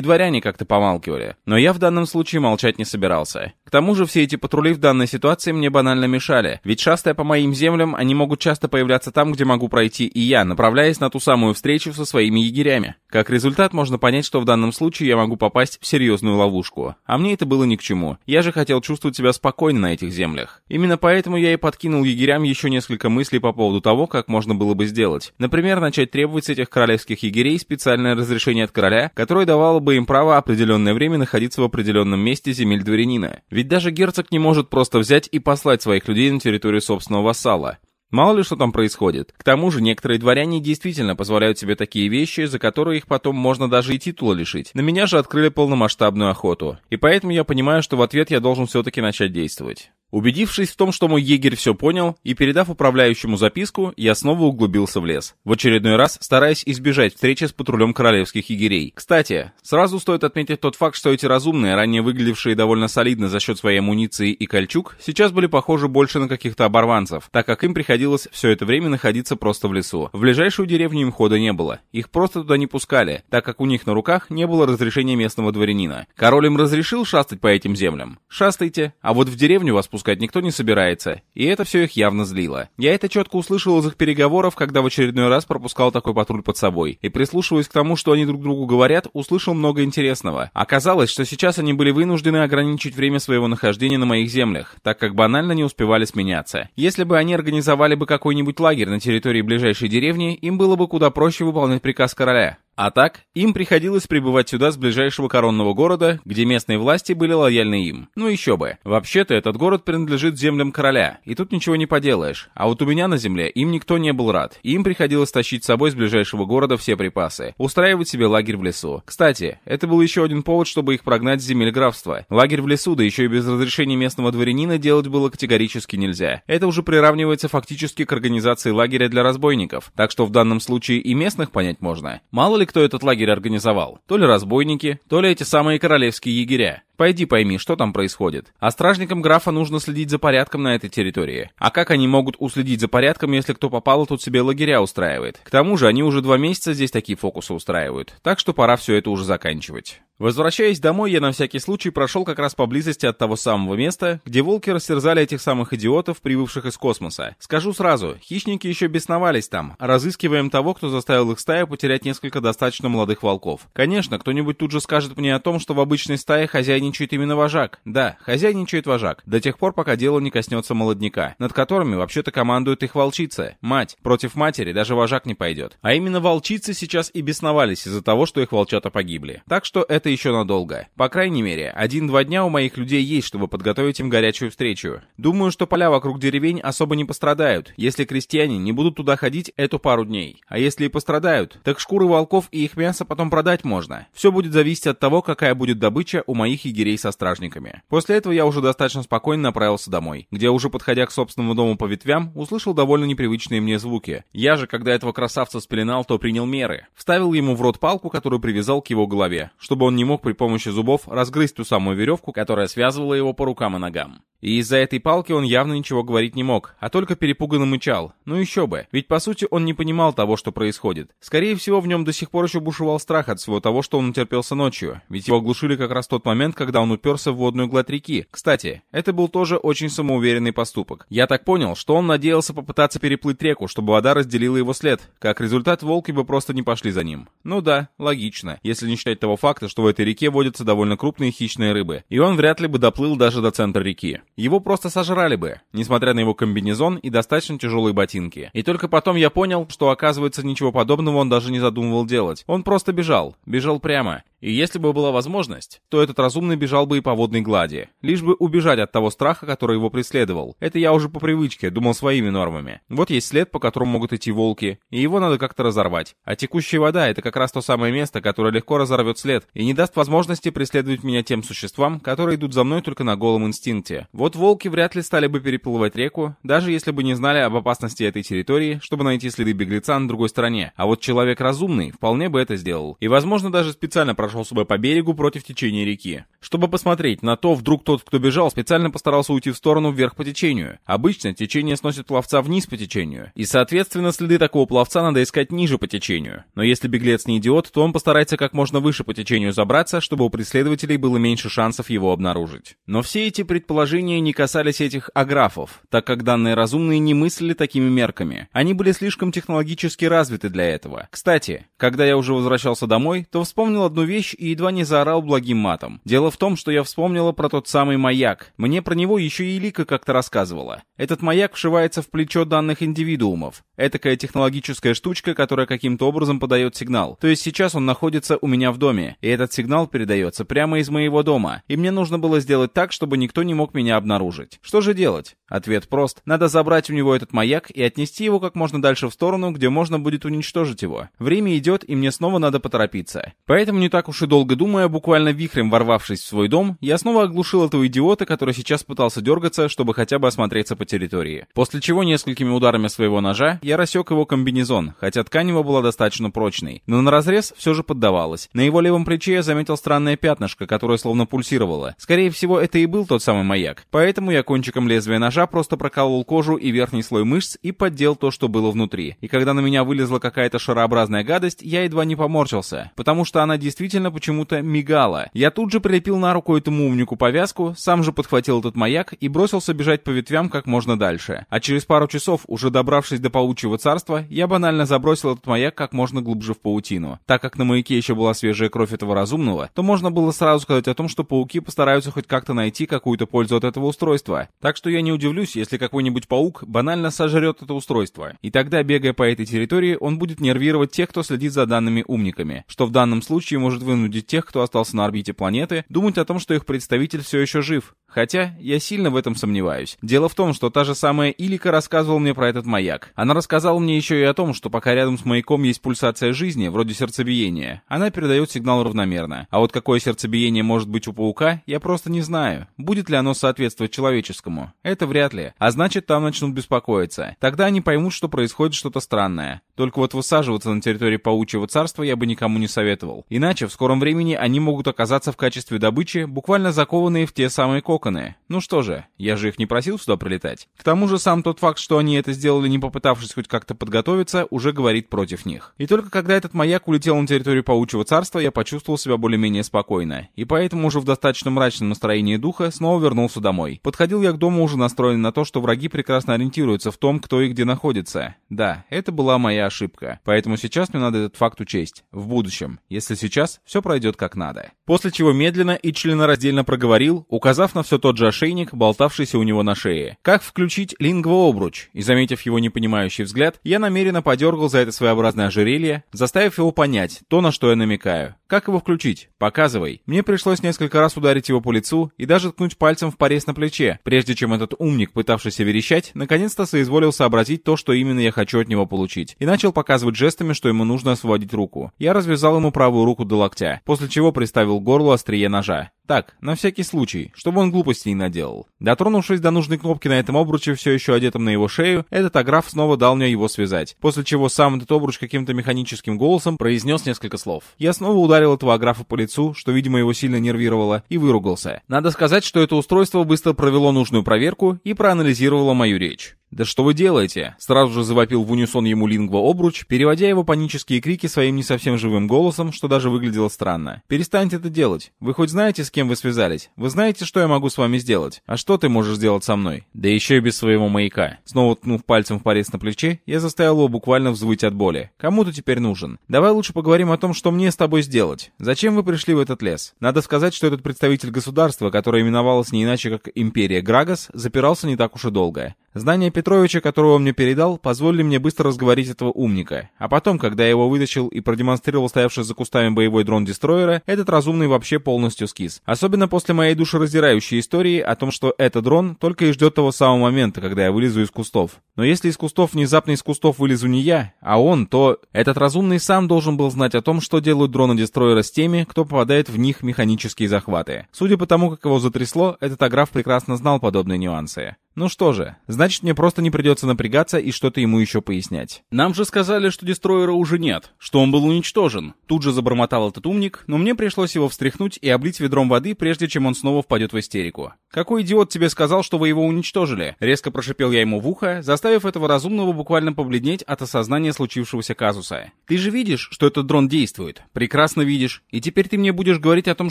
дворяне как-то помалкивали. Но я в данном случае молчать не собирался. К тому же все эти патрули в данной ситуации мне банально мешали. Ведь шастая по моим землям, они могут часто появляться там, где могу пройти и я, направляясь на ту самую встречу со своими егерями. Как результат, можно понять, что в данном случае я могу попасть в серьезную ловушку. А мне это было ни к чему. Я же хотел чувствовать себя спокойно на этих землях. Именно поэтому я и подкинул егерям еще несколько мыслей по поводу того, как можно было бы сделать делать. Например, начать требовать с этих королевских егерей специальное разрешение от короля, которое давало бы им право определенное время находиться в определенном месте земель дворянина. Ведь даже герцог не может просто взять и послать своих людей на территорию собственного вассала. Мало ли что там происходит. К тому же некоторые дворяне действительно позволяют себе такие вещи, за которые их потом можно даже и титула лишить. На меня же открыли полномасштабную охоту. И поэтому я понимаю, что в ответ я должен все-таки начать действовать. Убедившись в том, что мой егерь все понял, и передав управляющему записку, я снова углубился в лес. В очередной раз стараясь избежать встречи с патрулем королевских егерей. Кстати, сразу стоит отметить тот факт, что эти разумные, ранее выглядевшие довольно солидно за счет своей амуниции и кольчуг, сейчас были похожи больше на каких-то оборванцев, так как им приходилось все это время находиться просто в лесу. В ближайшую деревню им хода не было. Их просто туда не пускали, так как у них на руках не было разрешения местного дворянина. Король им разрешил шастать по этим землям? Шастайте, а вот в деревню вас пускать никто не собирается, и это все их явно злило. Я это четко услышал из их переговоров, когда в очередной раз пропускал такой патруль под собой, и прислушиваясь к тому, что они друг другу говорят, услышал много интересного. Оказалось, что сейчас они были вынуждены ограничить время своего нахождения на моих землях, так как банально не успевали сменяться. Если бы они организовали бы какой-нибудь лагерь на территории ближайшей деревни, им было бы куда проще выполнять приказ короля. А так, им приходилось прибывать сюда с ближайшего коронного города, где местные власти были лояльны им. Ну еще бы. Вообще-то этот город принадлежит землям короля, и тут ничего не поделаешь. А вот у меня на земле им никто не был рад. Им приходилось тащить с собой с ближайшего города все припасы, устраивать себе лагерь в лесу. Кстати, это был еще один повод, чтобы их прогнать с земель графства. Лагерь в лесу, да еще и без разрешения местного дворянина, делать было категорически нельзя. Это уже приравнивается фактически к организации лагеря для разбойников, так что в данном случае и местных понять можно. Мало ли кто этот лагерь организовал. То ли разбойники, то ли эти самые королевские егеря. Пойди пойми, что там происходит. А стражникам графа нужно следить за порядком на этой территории. А как они могут уследить за порядком, если кто попало тут себе лагеря устраивает? К тому же они уже два месяца здесь такие фокусы устраивают. Так что пора все это уже заканчивать. Возвращаясь домой, я на всякий случай прошел как раз поблизости от того самого места, где волки растерзали этих самых идиотов, прибывших из космоса. Скажу сразу, хищники еще бесновались там, разыскиваем того, кто заставил их стаю потерять несколько достаточно молодых волков. Конечно, кто-нибудь тут же скажет мне о том, что в обычной стае хозяйничает именно вожак. Да, хозяйничает вожак, до тех пор, пока дело не коснется молодняка, над которыми вообще-то командует их волчица. Мать. Против матери даже вожак не пойдет. А именно волчицы сейчас и бесновались из-за того, что их волчата погибли. Так что это это еще надолго. По крайней мере, один-два дня у моих людей есть, чтобы подготовить им горячую встречу. Думаю, что поля вокруг деревень особо не пострадают, если крестьяне не будут туда ходить эту пару дней. А если и пострадают, так шкуры волков и их мясо потом продать можно. Все будет зависеть от того, какая будет добыча у моих егерей со стражниками. После этого я уже достаточно спокойно направился домой, где уже подходя к собственному дому по ветвям, услышал довольно непривычные мне звуки. Я же, когда этого красавца спеленал, то принял меры. Вставил ему в рот палку, которую привязал к его голове, чтобы он не мог при помощи зубов разгрызть ту самую веревку, которая связывала его по рукам и ногам. И из-за этой палки он явно ничего говорить не мог, а только перепуганно мычал. Ну еще бы, ведь по сути он не понимал того, что происходит. Скорее всего, в нем до сих пор еще бушевал страх от всего того, что он натерпелся ночью, ведь его оглушили как раз тот момент, когда он уперся в водную гладь реки. Кстати, это был тоже очень самоуверенный поступок. Я так понял, что он надеялся попытаться переплыть реку, чтобы вода разделила его след. Как результат, волки бы просто не пошли за ним. Ну да, логично, если не считать того факта, что в этой реке водятся довольно крупные хищные рыбы, и он вряд ли бы доплыл даже до центра реки. Его просто сожрали бы, несмотря на его комбинезон и достаточно тяжелые ботинки. И только потом я понял, что оказывается ничего подобного он даже не задумывал делать. Он просто бежал, бежал прямо. И если бы была возможность, то этот разумный бежал бы и по водной глади, лишь бы убежать от того страха, который его преследовал. Это я уже по привычке, думал своими нормами. Вот есть след, по которому могут идти волки, и его надо как-то разорвать. А текущая вода — это как раз то самое место, которое легко разорвет след и не даст возможности преследовать меня тем существам, которые идут за мной только на голом инстинкте. Вот волки вряд ли стали бы переплывать реку, даже если бы не знали об опасности этой территории, чтобы найти следы беглеца на другой стороне. А вот человек разумный вполне бы это сделал. И возможно даже специально прошелся бы по берегу против течения реки. Чтобы посмотреть на то, вдруг тот, кто бежал, специально постарался уйти в сторону вверх по течению. Обычно течение сносит пловца вниз по течению. И, соответственно, следы такого пловца надо искать ниже по течению. Но если беглец не идиот, то он постарается как можно выше по течению забраться, чтобы у преследователей было меньше шансов его обнаружить. Но все эти предположения не касались этих аграфов, так как данные разумные не мыслили такими мерками. Они были слишком технологически развиты для этого. Кстати, когда я уже возвращался домой, то вспомнил одну вещь, вещь и едва не заорал благим матом. Дело в том, что я вспомнила про тот самый маяк. Мне про него еще и Лика как-то рассказывала. Этот маяк вшивается в плечо данных индивидуумов. Этакая технологическая штучка, которая каким-то образом подает сигнал. То есть сейчас он находится у меня в доме, и этот сигнал передается прямо из моего дома. И мне нужно было сделать так, чтобы никто не мог меня обнаружить. Что же делать? Ответ прост. Надо забрать у него этот маяк и отнести его как можно дальше в сторону, где можно будет уничтожить его. Время идет, и мне снова надо поторопиться. Поэтому не так уж и долго думая, буквально вихрем ворвавшись в свой дом, я снова оглушил этого идиота, который сейчас пытался дергаться, чтобы хотя бы осмотреться по территории. После чего несколькими ударами своего ножа я рассек его комбинезон, хотя ткань его была достаточно прочной. Но на разрез все же поддавалась. На его левом плече я заметил странное пятнышко, которое словно пульсировало. Скорее всего, это и был тот самый маяк. Поэтому я кончиком лезвия ножа просто проколол кожу и верхний слой мышц и поддел то, что было внутри. И когда на меня вылезла какая-то шарообразная гадость, я едва не поморщился, потому что она действительно почему-то мигала. Я тут же прилепил на руку этому умнику повязку, сам же подхватил этот маяк и бросился бежать по ветвям как можно дальше. А через пару часов, уже добравшись до паучьего царства, я банально забросил этот маяк как можно глубже в паутину. Так как на маяке еще была свежая кровь этого разумного, то можно было сразу сказать о том, что пауки постараются хоть как-то найти какую-то пользу от этого устройства. Так что я не удивлюсь, если какой-нибудь паук банально сожрет это устройство. И тогда, бегая по этой территории, он будет нервировать тех, кто следит за данными умниками, что в данном случае может вынудить тех, кто остался на орбите планеты, думать о том, что их представитель все еще жив. Хотя, я сильно в этом сомневаюсь. Дело в том, что та же самая Илика рассказывала мне про этот маяк. Она рассказала мне еще и о том, что пока рядом с маяком есть пульсация жизни, вроде сердцебиения, она передает сигнал равномерно. А вот какое сердцебиение может быть у паука, я просто не знаю. Будет ли оно соответствовать человеческому? Это вряд ли. А значит, там начнут беспокоиться. Тогда они поймут, что происходит что-то странное. Только вот высаживаться на территории паучьего царства я бы никому не советовал. Иначе в скором времени они могут оказаться в качестве добычи, буквально закованные в те самые коконы. Ну что же, я же их не просил сюда прилетать. К тому же сам тот факт, что они это сделали, не попытавшись хоть как-то подготовиться, уже говорит против них. И только когда этот маяк улетел на территорию паучьего царства, я почувствовал себя более-менее спокойно. И поэтому уже в достаточно мрачном настроении духа снова вернулся домой. Подходил я к дому уже настроен на то, что враги прекрасно ориентируются в том, кто и где находится. Да, это была моя ошибка. Поэтому сейчас мне надо этот факт учесть. В будущем. Если сейчас все пройдет как надо. После чего медленно и членораздельно проговорил, указав на все тот же ошейник, болтавшийся у него на шее. Как включить лингвообруч? И заметив его непонимающий взгляд, я намеренно подергал за это своеобразное ожерелье, заставив его понять то, на что я намекаю. Как его включить? Показывай. Мне пришлось несколько раз ударить его по лицу и даже ткнуть пальцем в порез на плече, прежде чем этот умник, пытавшийся верещать, наконец-то соизволил сообразить то, что именно я хочу от него получить, и начал показывать жестами, что ему нужно освободить руку. Я развязал ему правую руку до локтя, после чего приставил к горлу острие ножа. Так, на всякий случай, чтобы он глупостей не наделал. Дотронувшись до нужной кнопки на этом обруче, все еще одетом на его шею, этот аграф снова дал мне его связать, после чего сам этот обруч каким-то механическим голосом произнес несколько слов. Я снова ударил этого аграфа по лицу, что, видимо, его сильно нервировало, и выругался. Надо сказать, что это устройство быстро провело нужную проверку и проанализировало мою речь. «Да что вы делаете?» Сразу же завопил в унисон ему лингва обруч, переводя его панические крики своим не совсем живым голосом, что даже выглядело странно. «Перестаньте это делать. Вы хоть знаете, с кем вы связались? Вы знаете, что я могу с вами сделать? А что ты можешь сделать со мной? Да еще и без своего маяка». Снова ткнув пальцем в порез на плече, я заставил его буквально взвыть от боли. «Кому ты теперь нужен? Давай лучше поговорим о том, что мне с тобой сделать. Зачем вы пришли в этот лес? Надо сказать, что этот представитель государства, которое именовалось не иначе как Империя Грагас, запирался не так уж и долго. Знания Петровича, которого он мне передал, позволили мне быстро разговорить этого умника. А потом, когда я его вытащил и продемонстрировал стоявший за кустами боевой дрон дестройера, этот разумный вообще полностью скис. Особенно после моей душераздирающей истории о том, что этот дрон только и ждет того самого момента, когда я вылезу из кустов. Но если из кустов внезапно из кустов вылезу не я, а он, то этот разумный сам должен был знать о том, что делают дроны дестройера с теми, кто попадает в них механические захваты. Судя по тому, как его затрясло, этот аграф прекрасно знал подобные нюансы. Ну что же, значит мне просто не придется напрягаться и что-то ему еще пояснять. Нам же сказали, что дестройера уже нет, что он был уничтожен. Тут же забормотал этот умник, но мне пришлось его встряхнуть и облить ведром воды, прежде чем он снова впадет в истерику. «Какой идиот тебе сказал, что вы его уничтожили?» Резко прошипел я ему в ухо, заставив этого разумного буквально побледнеть от осознания случившегося казуса. «Ты же видишь, что этот дрон действует? Прекрасно видишь. И теперь ты мне будешь говорить о том,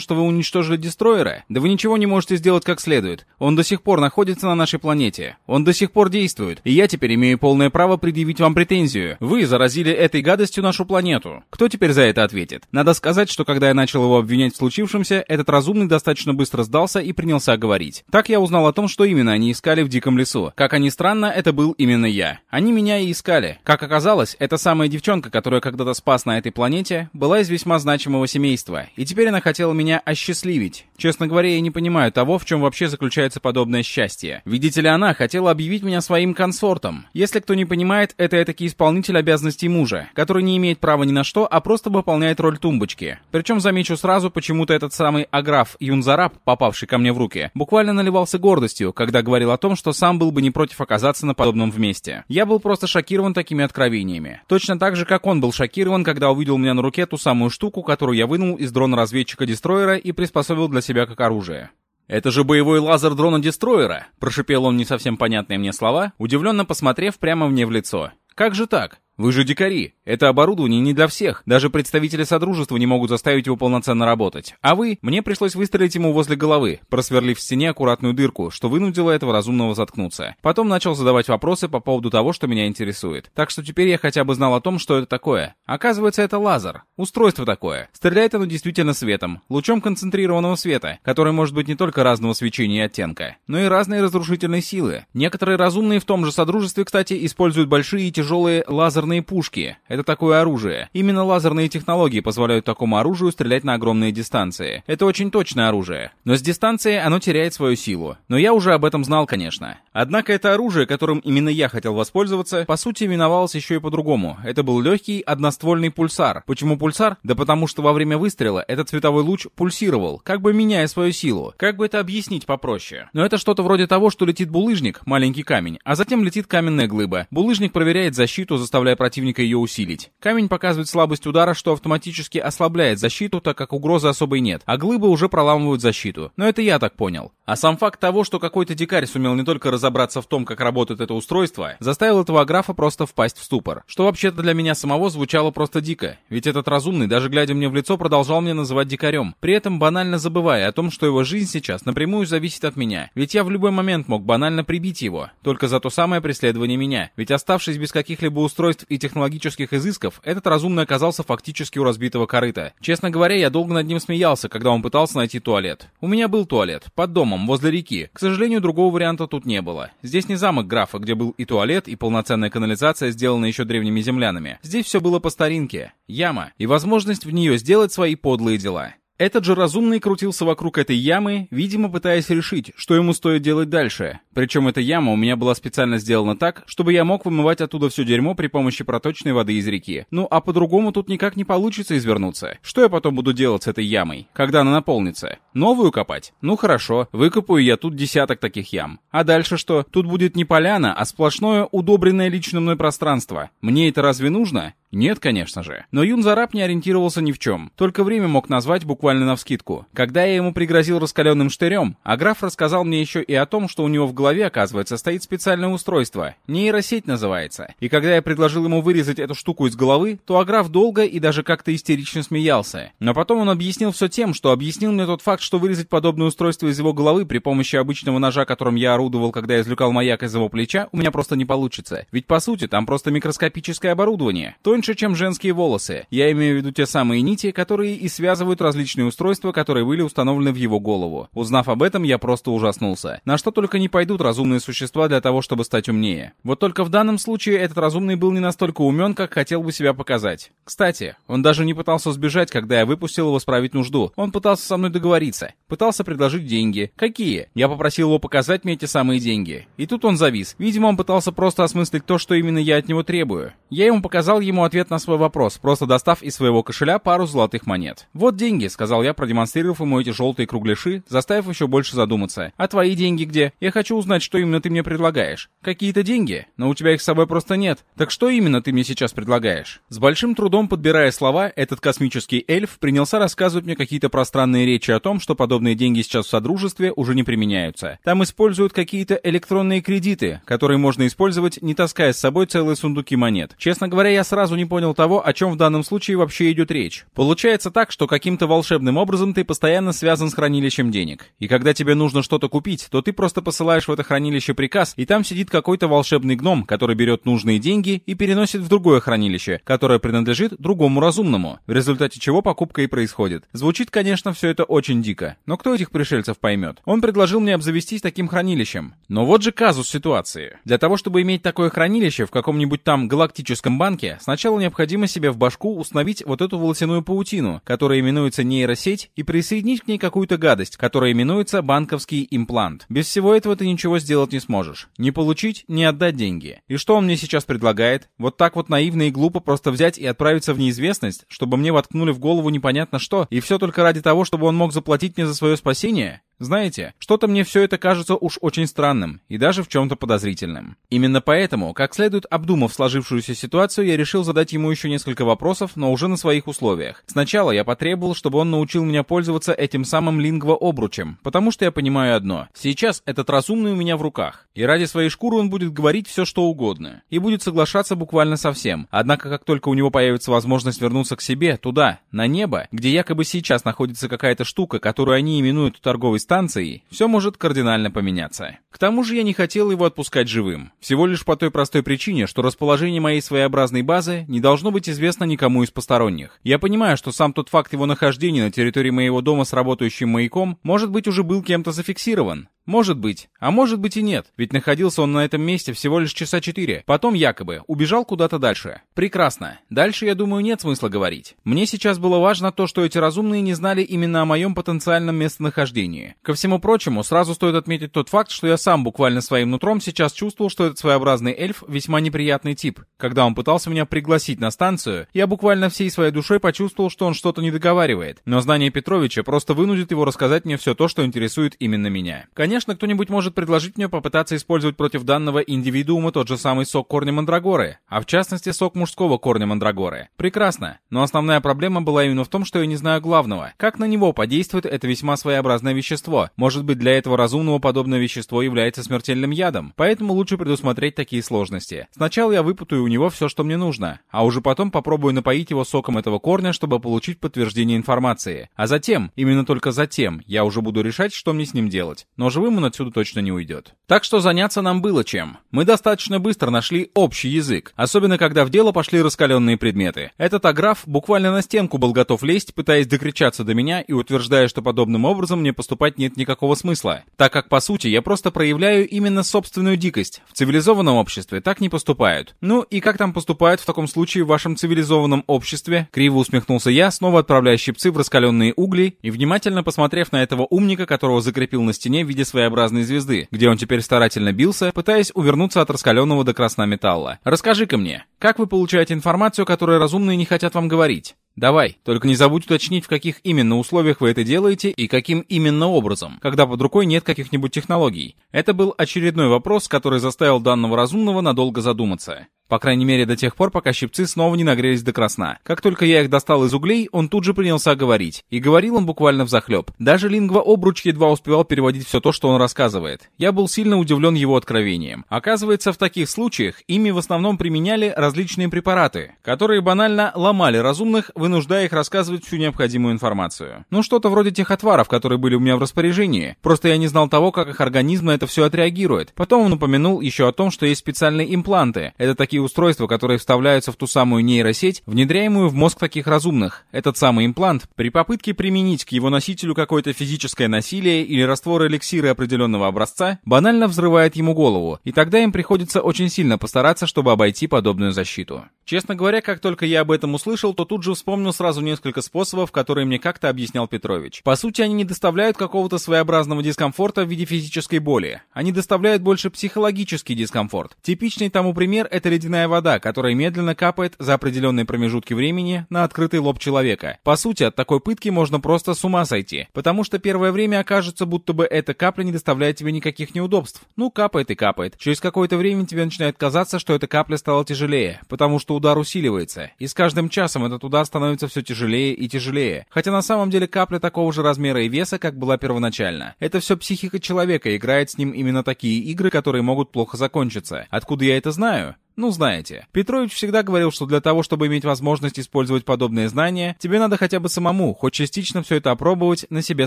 что вы уничтожили дестройера? Да вы ничего не можете сделать как следует. Он до сих пор находится на нашей планете планете. Он до сих пор действует, и я теперь имею полное право предъявить вам претензию. Вы заразили этой гадостью нашу планету. Кто теперь за это ответит? Надо сказать, что когда я начал его обвинять в случившемся, этот разумный достаточно быстро сдался и принялся говорить. Так я узнал о том, что именно они искали в диком лесу. Как они странно, это был именно я. Они меня и искали. Как оказалось, эта самая девчонка, которая когда-то спас на этой планете, была из весьма значимого семейства, и теперь она хотела меня осчастливить. Честно говоря, я не понимаю того, в чем вообще заключается подобное счастье. Видите ли, она хотела объявить меня своим консортом. Если кто не понимает, это этакий исполнитель обязанностей мужа, который не имеет права ни на что, а просто выполняет роль тумбочки. Причем замечу сразу, почему-то этот самый Аграф Юнзараб, попавший ко мне в руки, буквально наливался гордостью, когда говорил о том, что сам был бы не против оказаться на подобном вместе. Я был просто шокирован такими откровениями. Точно так же, как он был шокирован, когда увидел у меня на руке ту самую штуку, которую я вынул из дрона-разведчика-дестройера и приспособил для себя как оружие. «Это же боевой лазер дрона-дестройера!» — прошипел он не совсем понятные мне слова, удивленно посмотрев прямо мне в лицо. «Как же так? Вы же дикари. Это оборудование не для всех. Даже представители Содружества не могут заставить его полноценно работать. А вы? Мне пришлось выстрелить ему возле головы, просверлив в стене аккуратную дырку, что вынудило этого разумного заткнуться. Потом начал задавать вопросы по поводу того, что меня интересует. Так что теперь я хотя бы знал о том, что это такое. Оказывается, это лазер. Устройство такое. Стреляет оно действительно светом. Лучом концентрированного света, который может быть не только разного свечения и оттенка, но и разной разрушительной силы. Некоторые разумные в том же Содружестве, кстати, используют большие и тяжелые лазерные лазерные пушки. Это такое оружие. Именно лазерные технологии позволяют такому оружию стрелять на огромные дистанции. Это очень точное оружие. Но с дистанции оно теряет свою силу. Но я уже об этом знал, конечно. Однако это оружие, которым именно я хотел воспользоваться, по сути именовалось еще и по-другому. Это был легкий одноствольный пульсар. Почему пульсар? Да потому что во время выстрела этот световой луч пульсировал, как бы меняя свою силу. Как бы это объяснить попроще? Но это что-то вроде того, что летит булыжник, маленький камень, а затем летит каменная глыба. Булыжник проверяет защиту, заставляя противника ее усилить. Камень показывает слабость удара, что автоматически ослабляет защиту, так как угрозы особой нет, а глыбы уже проламывают защиту. Но это я так понял. А сам факт того, что какой-то дикарь сумел не только разобраться в том, как работает это устройство, заставил этого графа просто впасть в ступор. Что вообще-то для меня самого звучало просто дико. Ведь этот разумный, даже глядя мне в лицо, продолжал мне называть дикарем. При этом банально забывая о том, что его жизнь сейчас напрямую зависит от меня. Ведь я в любой момент мог банально прибить его. Только за то самое преследование меня. Ведь оставшись без каких-либо устройств и технологических изысков, этот разумный оказался фактически у разбитого корыта. Честно говоря, я долго над ним смеялся, когда он пытался найти туалет. У меня был туалет, под домом, возле реки. К сожалению, другого варианта тут не было. Здесь не замок графа, где был и туалет, и полноценная канализация, сделанная еще древними землянами. Здесь все было по старинке. Яма. И возможность в нее сделать свои подлые дела. Этот же разумный крутился вокруг этой ямы, видимо, пытаясь решить, что ему стоит делать дальше. Причем эта яма у меня была специально сделана так, чтобы я мог вымывать оттуда все дерьмо при помощи проточной воды из реки. Ну, а по-другому тут никак не получится извернуться. Что я потом буду делать с этой ямой, когда она наполнится? Новую копать? Ну хорошо, выкопаю я тут десяток таких ям. А дальше что? Тут будет не поляна, а сплошное удобренное лично мной пространство. Мне это разве нужно? Нет, конечно же. Но Юн Зараб не ориентировался ни в чем. Только время мог назвать буквально навскидку. Когда я ему пригрозил раскаленным штырем, а граф рассказал мне еще и о том, что у него в голове, оказывается, стоит специальное устройство. Нейросеть называется. И когда я предложил ему вырезать эту штуку из головы, то Аграф долго и даже как-то истерично смеялся. Но потом он объяснил все тем, что объяснил мне тот факт, что вырезать подобное устройство из его головы при помощи обычного ножа, которым я орудовал, когда извлекал маяк из его плеча, у меня просто не получится. Ведь по сути там просто микроскопическое оборудование. То тоньше, чем женские волосы. Я имею в виду те самые нити, которые и связывают различные устройства, которые были установлены в его голову. Узнав об этом, я просто ужаснулся. На что только не пойдут разумные существа для того, чтобы стать умнее. Вот только в данном случае этот разумный был не настолько умен, как хотел бы себя показать. Кстати, он даже не пытался сбежать, когда я выпустил его справить нужду. Он пытался со мной договориться. Пытался предложить деньги. Какие? Я попросил его показать мне эти самые деньги. И тут он завис. Видимо, он пытался просто осмыслить то, что именно я от него требую. Я ему показал ему ответ на свой вопрос, просто достав из своего кошеля пару золотых монет. «Вот деньги», — сказал я, продемонстрировав ему эти желтые кругляши, заставив еще больше задуматься. «А твои деньги где? Я хочу узнать, что именно ты мне предлагаешь. Какие-то деньги? Но у тебя их с собой просто нет. Так что именно ты мне сейчас предлагаешь?» С большим трудом подбирая слова, этот космический эльф принялся рассказывать мне какие-то пространные речи о том, что подобные деньги сейчас в Содружестве уже не применяются. Там используют какие-то электронные кредиты, которые можно использовать, не таская с собой целые сундуки монет. Честно говоря, я сразу не понял того, о чем в данном случае вообще идет речь. Получается так, что каким-то волшебным образом ты постоянно связан с хранилищем денег. И когда тебе нужно что-то купить, то ты просто посылаешь в это хранилище приказ, и там сидит какой-то волшебный гном, который берет нужные деньги и переносит в другое хранилище, которое принадлежит другому разумному, в результате чего покупка и происходит. Звучит, конечно, все это очень дико, но кто этих пришельцев поймет? Он предложил мне обзавестись таким хранилищем. Но вот же казус ситуации. Для того, чтобы иметь такое хранилище в каком-нибудь там галактическом банке, сначала необходимо себе в башку установить вот эту волосяную паутину, которая именуется нейросеть, и присоединить к ней какую-то гадость, которая именуется банковский имплант. Без всего этого ты ничего сделать не сможешь. Не получить, не отдать деньги. И что он мне сейчас предлагает? Вот так вот наивно и глупо просто взять и отправиться в неизвестность, чтобы мне воткнули в голову непонятно что, и все только ради того, чтобы он мог заплатить мне за свое спасение? Знаете, что-то мне все это кажется уж очень странным и даже в чем-то подозрительным. Именно поэтому, как следует обдумав сложившуюся ситуацию, я решил задать ему еще несколько вопросов, но уже на своих условиях. Сначала я потребовал, чтобы он научил меня пользоваться этим самым лингво-обручем, потому что я понимаю одно. Сейчас этот разумный у меня в руках, и ради своей шкуры он будет говорить все, что угодно, и будет соглашаться буквально со всем. Однако, как только у него появится возможность вернуться к себе, туда, на небо, где якобы сейчас находится какая-то штука, которую они именуют торговой станцией, все может кардинально поменяться. К тому же я не хотел его отпускать живым. Всего лишь по той простой причине, что расположение моей своеобразной базы не должно быть известно никому из посторонних. Я понимаю, что сам тот факт его нахождения на территории моего дома с работающим маяком, может быть, уже был кем-то зафиксирован. Может быть, а может быть и нет, ведь находился он на этом месте всего лишь часа четыре. Потом якобы убежал куда-то дальше. Прекрасно. Дальше, я думаю, нет смысла говорить. Мне сейчас было важно то, что эти разумные не знали именно о моем потенциальном местонахождении. Ко всему прочему, сразу стоит отметить тот факт, что я сам буквально своим нутром сейчас чувствовал, что этот своеобразный эльф весьма неприятный тип. Когда он пытался меня пригласить на станцию, я буквально всей своей душой почувствовал, что он что-то не договаривает. Но знание Петровича просто вынудит его рассказать мне все то, что интересует именно меня. Конечно, кто-нибудь может предложить мне попытаться использовать против данного индивидуума тот же самый сок корня мандрагоры, а в частности сок мужского корня мандрагоры. Прекрасно. Но основная проблема была именно в том, что я не знаю главного. Как на него подействует это весьма своеобразное вещество? Может быть, для этого разумного подобное вещество является смертельным ядом? Поэтому лучше предусмотреть такие сложности. Сначала я выпутаю у него все, что мне нужно, а уже потом попробую напоить его соком этого корня, чтобы получить подтверждение информации. А затем, именно только затем, я уже буду решать, что мне с ним делать. Но живым он отсюда точно не уйдет. Так что заняться нам было чем. Мы достаточно быстро нашли общий язык, особенно когда в дело пошли раскаленные предметы. Этот аграф буквально на стенку был готов лезть, пытаясь докричаться до меня и утверждая, что подобным образом мне поступать нет никакого смысла, так как по сути я просто проявляю именно собственную дикость. В цивилизованном обществе так не поступают. Ну и как там поступают в таком случае в вашем цивилизованном обществе? Криво усмехнулся я, снова отправляя щипцы в раскаленные угли и внимательно посмотрев на этого умника, которого закрепил на стене в виде своеобразной звезды, где он теперь старательно бился, пытаясь увернуться от раскаленного до красна металла. Расскажи-ка мне, как вы получаете информацию, которую разумные не хотят вам говорить? Давай, только не забудь уточнить, в каких именно условиях вы это делаете и каким именно образом, когда под рукой нет каких-нибудь технологий. Это был очередной вопрос, который заставил данного разумного надолго задуматься. По крайней мере, до тех пор, пока щипцы снова не нагрелись до красна. Как только я их достал из углей, он тут же принялся говорить. И говорил он буквально взахлеб. Даже лингва-обруч едва успевал переводить все то, что он рассказывает. Я был сильно удивлен его откровением. Оказывается, в таких случаях ими в основном применяли различные препараты, которые банально ломали разумных, вынуждая их рассказывать всю необходимую информацию. Ну, что-то вроде тех отваров, которые были у меня в распоряжении. Просто я не знал того, как их организм на это все отреагирует. Потом он упомянул еще о том, что есть специальные импланты. Это такие устройства, которые вставляются в ту самую нейросеть, внедряемую в мозг таких разумных. Этот самый имплант, при попытке применить к его носителю какое-то физическое насилие или раствор эликсира определенного образца, банально взрывает ему голову, и тогда им приходится очень сильно постараться, чтобы обойти подобную защиту. Честно говоря, как только я об этом услышал, то тут же вспомнил сразу несколько способов, которые мне как-то объяснял Петрович. По сути, они не доставляют какого-то своеобразного дискомфорта в виде физической боли. Они доставляют больше психологический дискомфорт. Типичный тому пример — это ледяная вода, которая медленно капает за определенные промежутки времени на открытый лоб человека. По сути, от такой пытки можно просто с ума сойти, потому что первое время окажется, будто бы эта капля не доставляет тебе никаких неудобств. Ну, капает и капает. Через какое-то время тебе начинает казаться, что эта капля стала тяжелее, потому что удар усиливается, и с каждым часом этот удар становится все тяжелее и тяжелее. Хотя на самом деле капля такого же размера и веса, как была первоначально. Это все психика человека играет с ним именно такие игры, которые могут плохо закончиться. Откуда я это знаю? Ну, знаете, Петрович всегда говорил, что для того, чтобы иметь возможность использовать подобные знания, тебе надо хотя бы самому, хоть частично все это опробовать на себе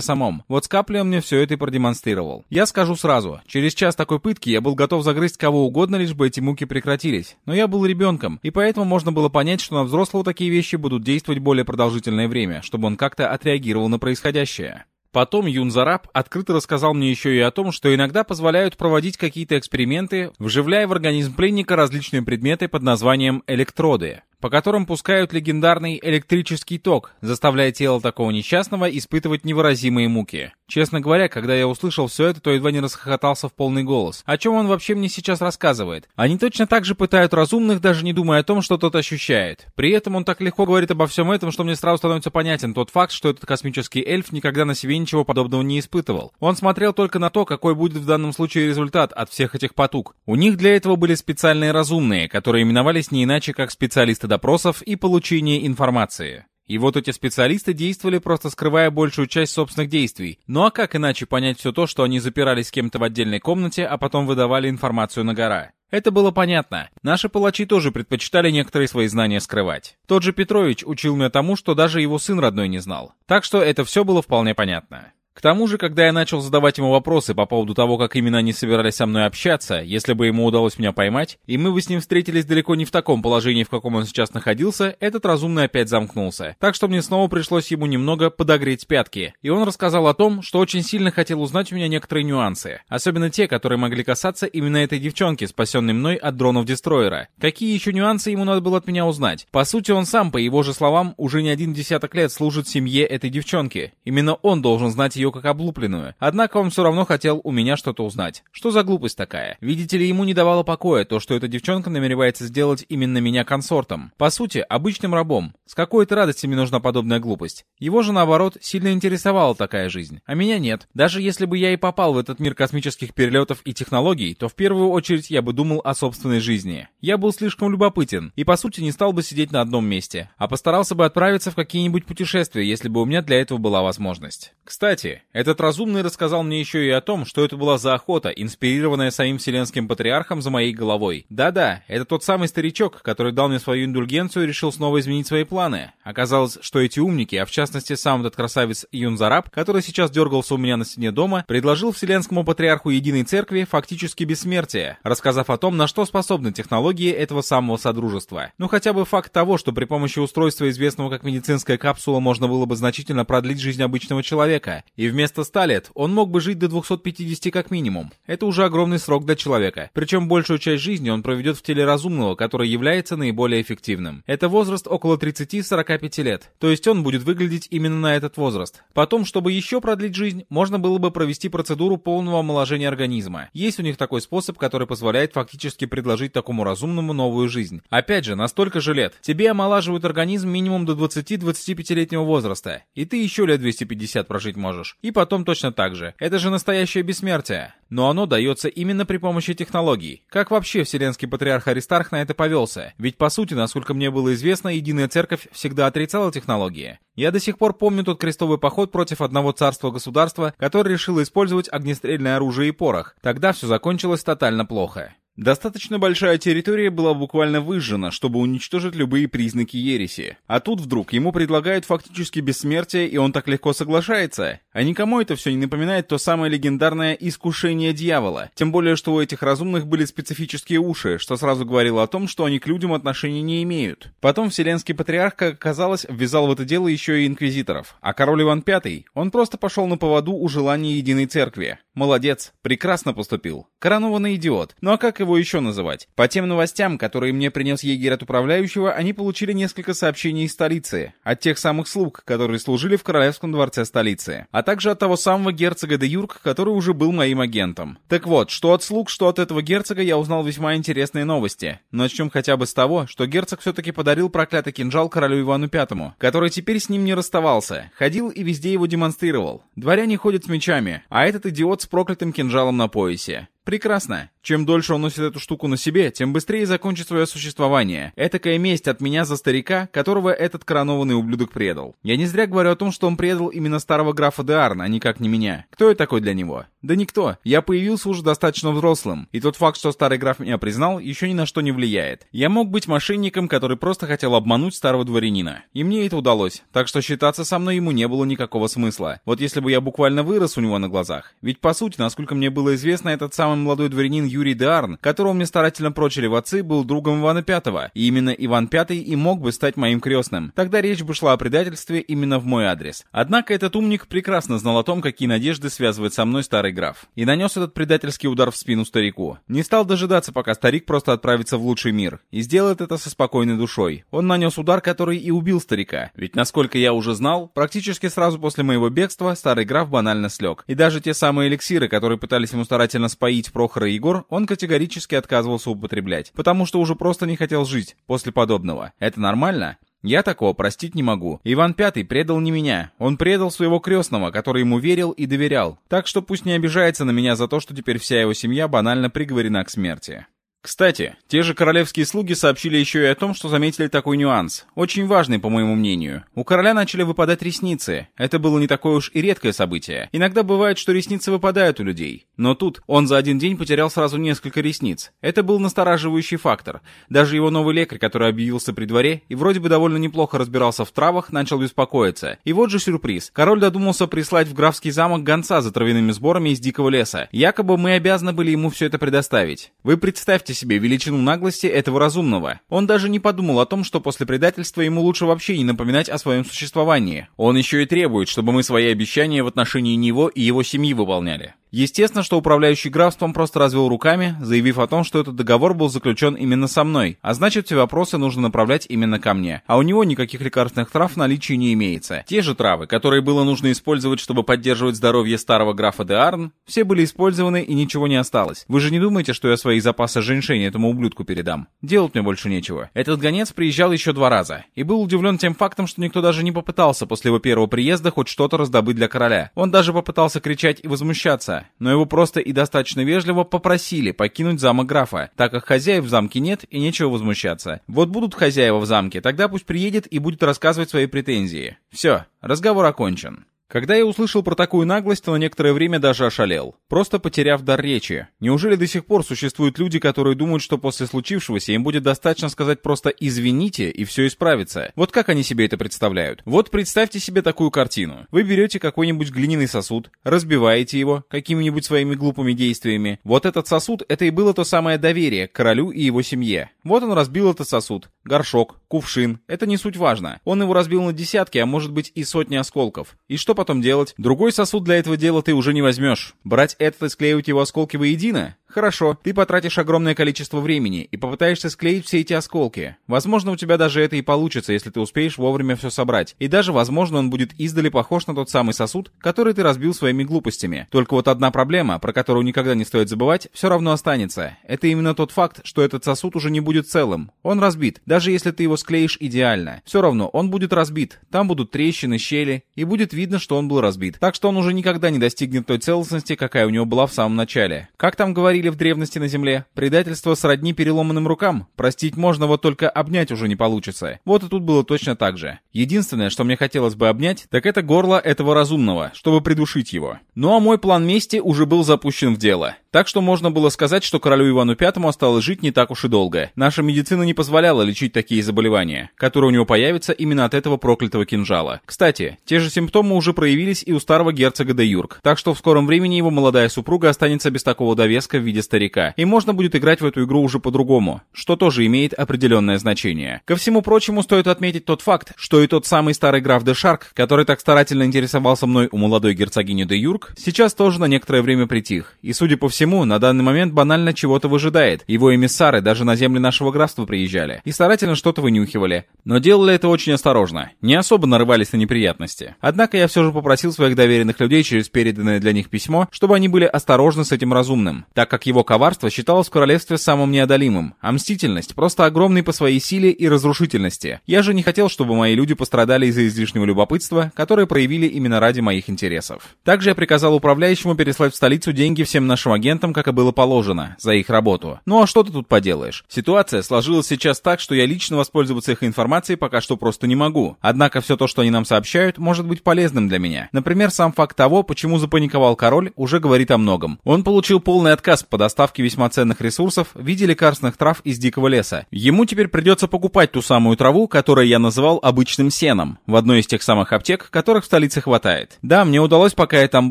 самом. Вот с каплей он мне все это и продемонстрировал. Я скажу сразу, через час такой пытки я был готов загрызть кого угодно, лишь бы эти муки прекратились. Но я был ребенком, и поэтому можно было понять, что на взрослого такие вещи будут действовать более продолжительное время, чтобы он как-то отреагировал на происходящее. Потом Юн Зараб открыто рассказал мне еще и о том, что иногда позволяют проводить какие-то эксперименты, вживляя в организм пленника различные предметы под названием электроды по которым пускают легендарный электрический ток, заставляя тело такого несчастного испытывать невыразимые муки. Честно говоря, когда я услышал все это, то едва не расхохотался в полный голос. О чем он вообще мне сейчас рассказывает? Они точно так же пытают разумных, даже не думая о том, что тот ощущает. При этом он так легко говорит обо всем этом, что мне сразу становится понятен тот факт, что этот космический эльф никогда на себе ничего подобного не испытывал. Он смотрел только на то, какой будет в данном случае результат от всех этих потуг. У них для этого были специальные разумные, которые именовались не иначе как специалисты допросов и получения информации. И вот эти специалисты действовали, просто скрывая большую часть собственных действий. Ну а как иначе понять все то, что они запирались с кем-то в отдельной комнате, а потом выдавали информацию на гора? Это было понятно. Наши палачи тоже предпочитали некоторые свои знания скрывать. Тот же Петрович учил меня тому, что даже его сын родной не знал. Так что это все было вполне понятно. К тому же, когда я начал задавать ему вопросы по поводу того, как именно они собирались со мной общаться, если бы ему удалось меня поймать, и мы бы с ним встретились далеко не в таком положении, в каком он сейчас находился, этот разумный опять замкнулся. Так что мне снова пришлось ему немного подогреть пятки. И он рассказал о том, что очень сильно хотел узнать у меня некоторые нюансы. Особенно те, которые могли касаться именно этой девчонки, спасенной мной от дронов-дестройера. Какие еще нюансы ему надо было от меня узнать? По сути, он сам, по его же словам, уже не один десяток лет служит семье этой девчонки. Именно он должен знать как облупленную. Однако он все равно хотел у меня что-то узнать. Что за глупость такая? Видите ли, ему не давало покоя то, что эта девчонка намеревается сделать именно меня консортом. По сути, обычным рабом. С какой-то радости мне нужна подобная глупость. Его же, наоборот, сильно интересовала такая жизнь. А меня нет. Даже если бы я и попал в этот мир космических перелетов и технологий, то в первую очередь я бы думал о собственной жизни. Я был слишком любопытен и, по сути, не стал бы сидеть на одном месте, а постарался бы отправиться в какие-нибудь путешествия, если бы у меня для этого была возможность. Кстати, этот разумный рассказал мне еще и о том, что это была за охота, инспирированная самим Вселенским Патриархом за моей головой. Да-да, это тот самый старичок, который дал мне свою индульгенцию и решил снова изменить свои планы. Оказалось, что эти умники, а в частности сам этот красавец Юнзараб, который сейчас дергался у меня на стене дома, предложил Вселенскому Патриарху Единой Церкви фактически бессмертие, рассказав о том, на что способны технологии этого самого Содружества. Ну хотя бы факт того, что при помощи устройства, известного как медицинская капсула, можно было бы значительно продлить жизнь обычного человека, и вместо 100 лет он мог бы жить до 250 как минимум. Это уже огромный срок для человека. Причем большую часть жизни он проведет в теле разумного, который является наиболее эффективным. Это возраст около 30-45 лет. То есть он будет выглядеть именно на этот возраст. Потом, чтобы еще продлить жизнь, можно было бы провести процедуру полного омоложения организма. Есть у них такой способ, который позволяет фактически предложить такому разумному новую жизнь. Опять же, настолько же лет. Тебе омолаживают организм минимум до 20-25-летнего возраста. И ты еще лет 250 прожить можешь можешь. И потом точно так же. Это же настоящее бессмертие. Но оно дается именно при помощи технологий. Как вообще Вселенский Патриарх Аристарх на это повелся? Ведь по сути, насколько мне было известно, Единая Церковь всегда отрицала технологии. Я до сих пор помню тот крестовый поход против одного царства-государства, который решил использовать огнестрельное оружие и порох. Тогда все закончилось тотально плохо. Достаточно большая территория была буквально выжжена, чтобы уничтожить любые признаки ереси. А тут вдруг ему предлагают фактически бессмертие, и он так легко соглашается. А никому это все не напоминает то самое легендарное искушение дьявола. Тем более, что у этих разумных были специфические уши, что сразу говорило о том, что они к людям отношения не имеют. Потом Вселенский Патриарх, как оказалось, ввязал в это дело еще и инквизиторов. А король Иван V, он просто пошел на поводу у желания Единой Церкви. Молодец, прекрасно поступил. Коронованный идиот. Ну а как его еще называть? По тем новостям, которые мне принес егерь от управляющего, они получили несколько сообщений из столицы. От тех самых слуг, которые служили в королевском дворце столицы. А также от того самого герцога де Юрк, который уже был моим агентом. Так вот, что от слуг, что от этого герцога я узнал весьма интересные новости. Начнем хотя бы с того, что герцог все-таки подарил проклятый кинжал королю Ивану Пятому, который теперь с ним не расставался. Ходил и везде его демонстрировал. Дворяне ходят с мечами, а этот идиот с проклятым кинжалом на поясе. Прекрасно. Чем дольше он носит эту штуку на себе, тем быстрее закончит свое существование. Этакая месть от меня за старика, которого этот коронованный ублюдок предал. Я не зря говорю о том, что он предал именно старого графа Деарна, а никак не меня. Кто я такой для него? Да никто. Я появился уже достаточно взрослым, и тот факт, что старый граф меня признал, еще ни на что не влияет. Я мог быть мошенником, который просто хотел обмануть старого дворянина. И мне это удалось, так что считаться со мной ему не было никакого смысла. Вот если бы я буквально вырос у него на глазах. Ведь по сути, насколько мне было известно, этот самый молодой дворянин Юрий Деарн, которого мне старательно прочили в отцы, был другом Ивана Пятого, и именно Иван Пятый и мог бы стать моим крестным. Тогда речь бы шла о предательстве именно в мой адрес. Однако этот умник прекрасно знал о том, какие надежды связывает со мной старый граф. И нанес этот предательский удар в спину старику. Не стал дожидаться, пока старик просто отправится в лучший мир. И сделает это со спокойной душой. Он нанес удар, который и убил старика. Ведь, насколько я уже знал, практически сразу после моего бегства старый граф банально слег. И даже те самые эликсиры, которые пытались ему старательно споить Прохор и Егор, он категорически отказывался употреблять, потому что уже просто не хотел жить после подобного. Это нормально? Я такого простить не могу. Иван Пятый предал не меня. Он предал своего крестного, который ему верил и доверял. Так что пусть не обижается на меня за то, что теперь вся его семья банально приговорена к смерти. Кстати, те же королевские слуги сообщили еще и о том, что заметили такой нюанс. Очень важный, по моему мнению. У короля начали выпадать ресницы. Это было не такое уж и редкое событие. Иногда бывает, что ресницы выпадают у людей. Но тут он за один день потерял сразу несколько ресниц. Это был настораживающий фактор. Даже его новый лекарь, который объявился при дворе и вроде бы довольно неплохо разбирался в травах, начал беспокоиться. И вот же сюрприз. Король додумался прислать в графский замок гонца за травяными сборами из дикого леса. Якобы мы обязаны были ему все это предоставить. Вы представьте Представьте себе величину наглости этого разумного. Он даже не подумал о том, что после предательства ему лучше вообще не напоминать о своем существовании. Он еще и требует, чтобы мы свои обещания в отношении него и его семьи выполняли. Естественно, что управляющий графством просто развел руками, заявив о том, что этот договор был заключен именно со мной, а значит все вопросы нужно направлять именно ко мне. А у него никаких лекарственных трав в наличии не имеется. Те же травы, которые было нужно использовать, чтобы поддерживать здоровье старого графа де Арн, все были использованы и ничего не осталось. Вы же не думаете, что я свои запасы женьшени этому ублюдку передам? Делать мне больше нечего. Этот гонец приезжал еще два раза, и был удивлен тем фактом, что никто даже не попытался после его первого приезда хоть что-то раздобыть для короля. Он даже попытался кричать и возмущаться, но его просто и достаточно вежливо попросили покинуть замок графа, так как хозяев в замке нет и нечего возмущаться. Вот будут хозяева в замке, тогда пусть приедет и будет рассказывать свои претензии. Все, разговор окончен. Когда я услышал про такую наглость, то на некоторое время даже ошалел, просто потеряв дар речи. Неужели до сих пор существуют люди, которые думают, что после случившегося им будет достаточно сказать просто «извините» и все исправится? Вот как они себе это представляют? Вот представьте себе такую картину. Вы берете какой-нибудь глиняный сосуд, разбиваете его какими-нибудь своими глупыми действиями. Вот этот сосуд — это и было то самое доверие к королю и его семье. Вот он разбил этот сосуд. Горшок, кувшин. Это не суть важно. Он его разбил на десятки, а может быть и сотни осколков. И что потом делать? Другой сосуд для этого дела ты уже не возьмешь. Брать этот и склеивать его осколки воедино? Хорошо, ты потратишь огромное количество времени и попытаешься склеить все эти осколки. Возможно, у тебя даже это и получится, если ты успеешь вовремя все собрать. И даже, возможно, он будет издали похож на тот самый сосуд, который ты разбил своими глупостями. Только вот одна проблема, про которую никогда не стоит забывать, все равно останется. Это именно тот факт, что этот сосуд уже не будет целым. Он разбит, даже если ты его склеишь идеально. Все равно, он будет разбит. Там будут трещины, щели, и будет видно, что он был разбит. Так что он уже никогда не достигнет той целостности, какая у него была в самом начале. Как там говорили говорили в древности на земле, предательство сродни переломанным рукам. Простить можно, вот только обнять уже не получится. Вот и тут было точно так же. Единственное, что мне хотелось бы обнять, так это горло этого разумного, чтобы придушить его. Ну а мой план мести уже был запущен в дело. Так что можно было сказать, что королю Ивану Пятому осталось жить не так уж и долго. Наша медицина не позволяла лечить такие заболевания, которые у него появятся именно от этого проклятого кинжала. Кстати, те же симптомы уже проявились и у старого герцога де Юрк, так что в скором времени его молодая супруга останется без такого довеска в виде старика, и можно будет играть в эту игру уже по-другому, что тоже имеет определенное значение. Ко всему прочему, стоит отметить тот факт, что и тот самый старый граф де Шарк, который так старательно интересовался мной у молодой герцогини де Юрк, сейчас тоже на некоторое время притих, и, судя по всему, всему, на данный момент банально чего-то выжидает. Его эмиссары даже на земли нашего графства приезжали и старательно что-то вынюхивали. Но делали это очень осторожно, не особо нарывались на неприятности. Однако я все же попросил своих доверенных людей через переданное для них письмо, чтобы они были осторожны с этим разумным, так как его коварство считалось в королевстве самым неодолимым, а мстительность просто огромной по своей силе и разрушительности. Я же не хотел, чтобы мои люди пострадали из-за излишнего любопытства, которое проявили именно ради моих интересов. Также я приказал управляющему переслать в столицу деньги всем нашим агентам, агентам, как и было положено, за их работу. Ну а что ты тут поделаешь? Ситуация сложилась сейчас так, что я лично воспользоваться их информацией пока что просто не могу. Однако все то, что они нам сообщают, может быть полезным для меня. Например, сам факт того, почему запаниковал король, уже говорит о многом. Он получил полный отказ по доставке весьма ценных ресурсов в виде лекарственных трав из дикого леса. Ему теперь придется покупать ту самую траву, которую я называл обычным сеном, в одной из тех самых аптек, которых в столице хватает. Да, мне удалось, пока я там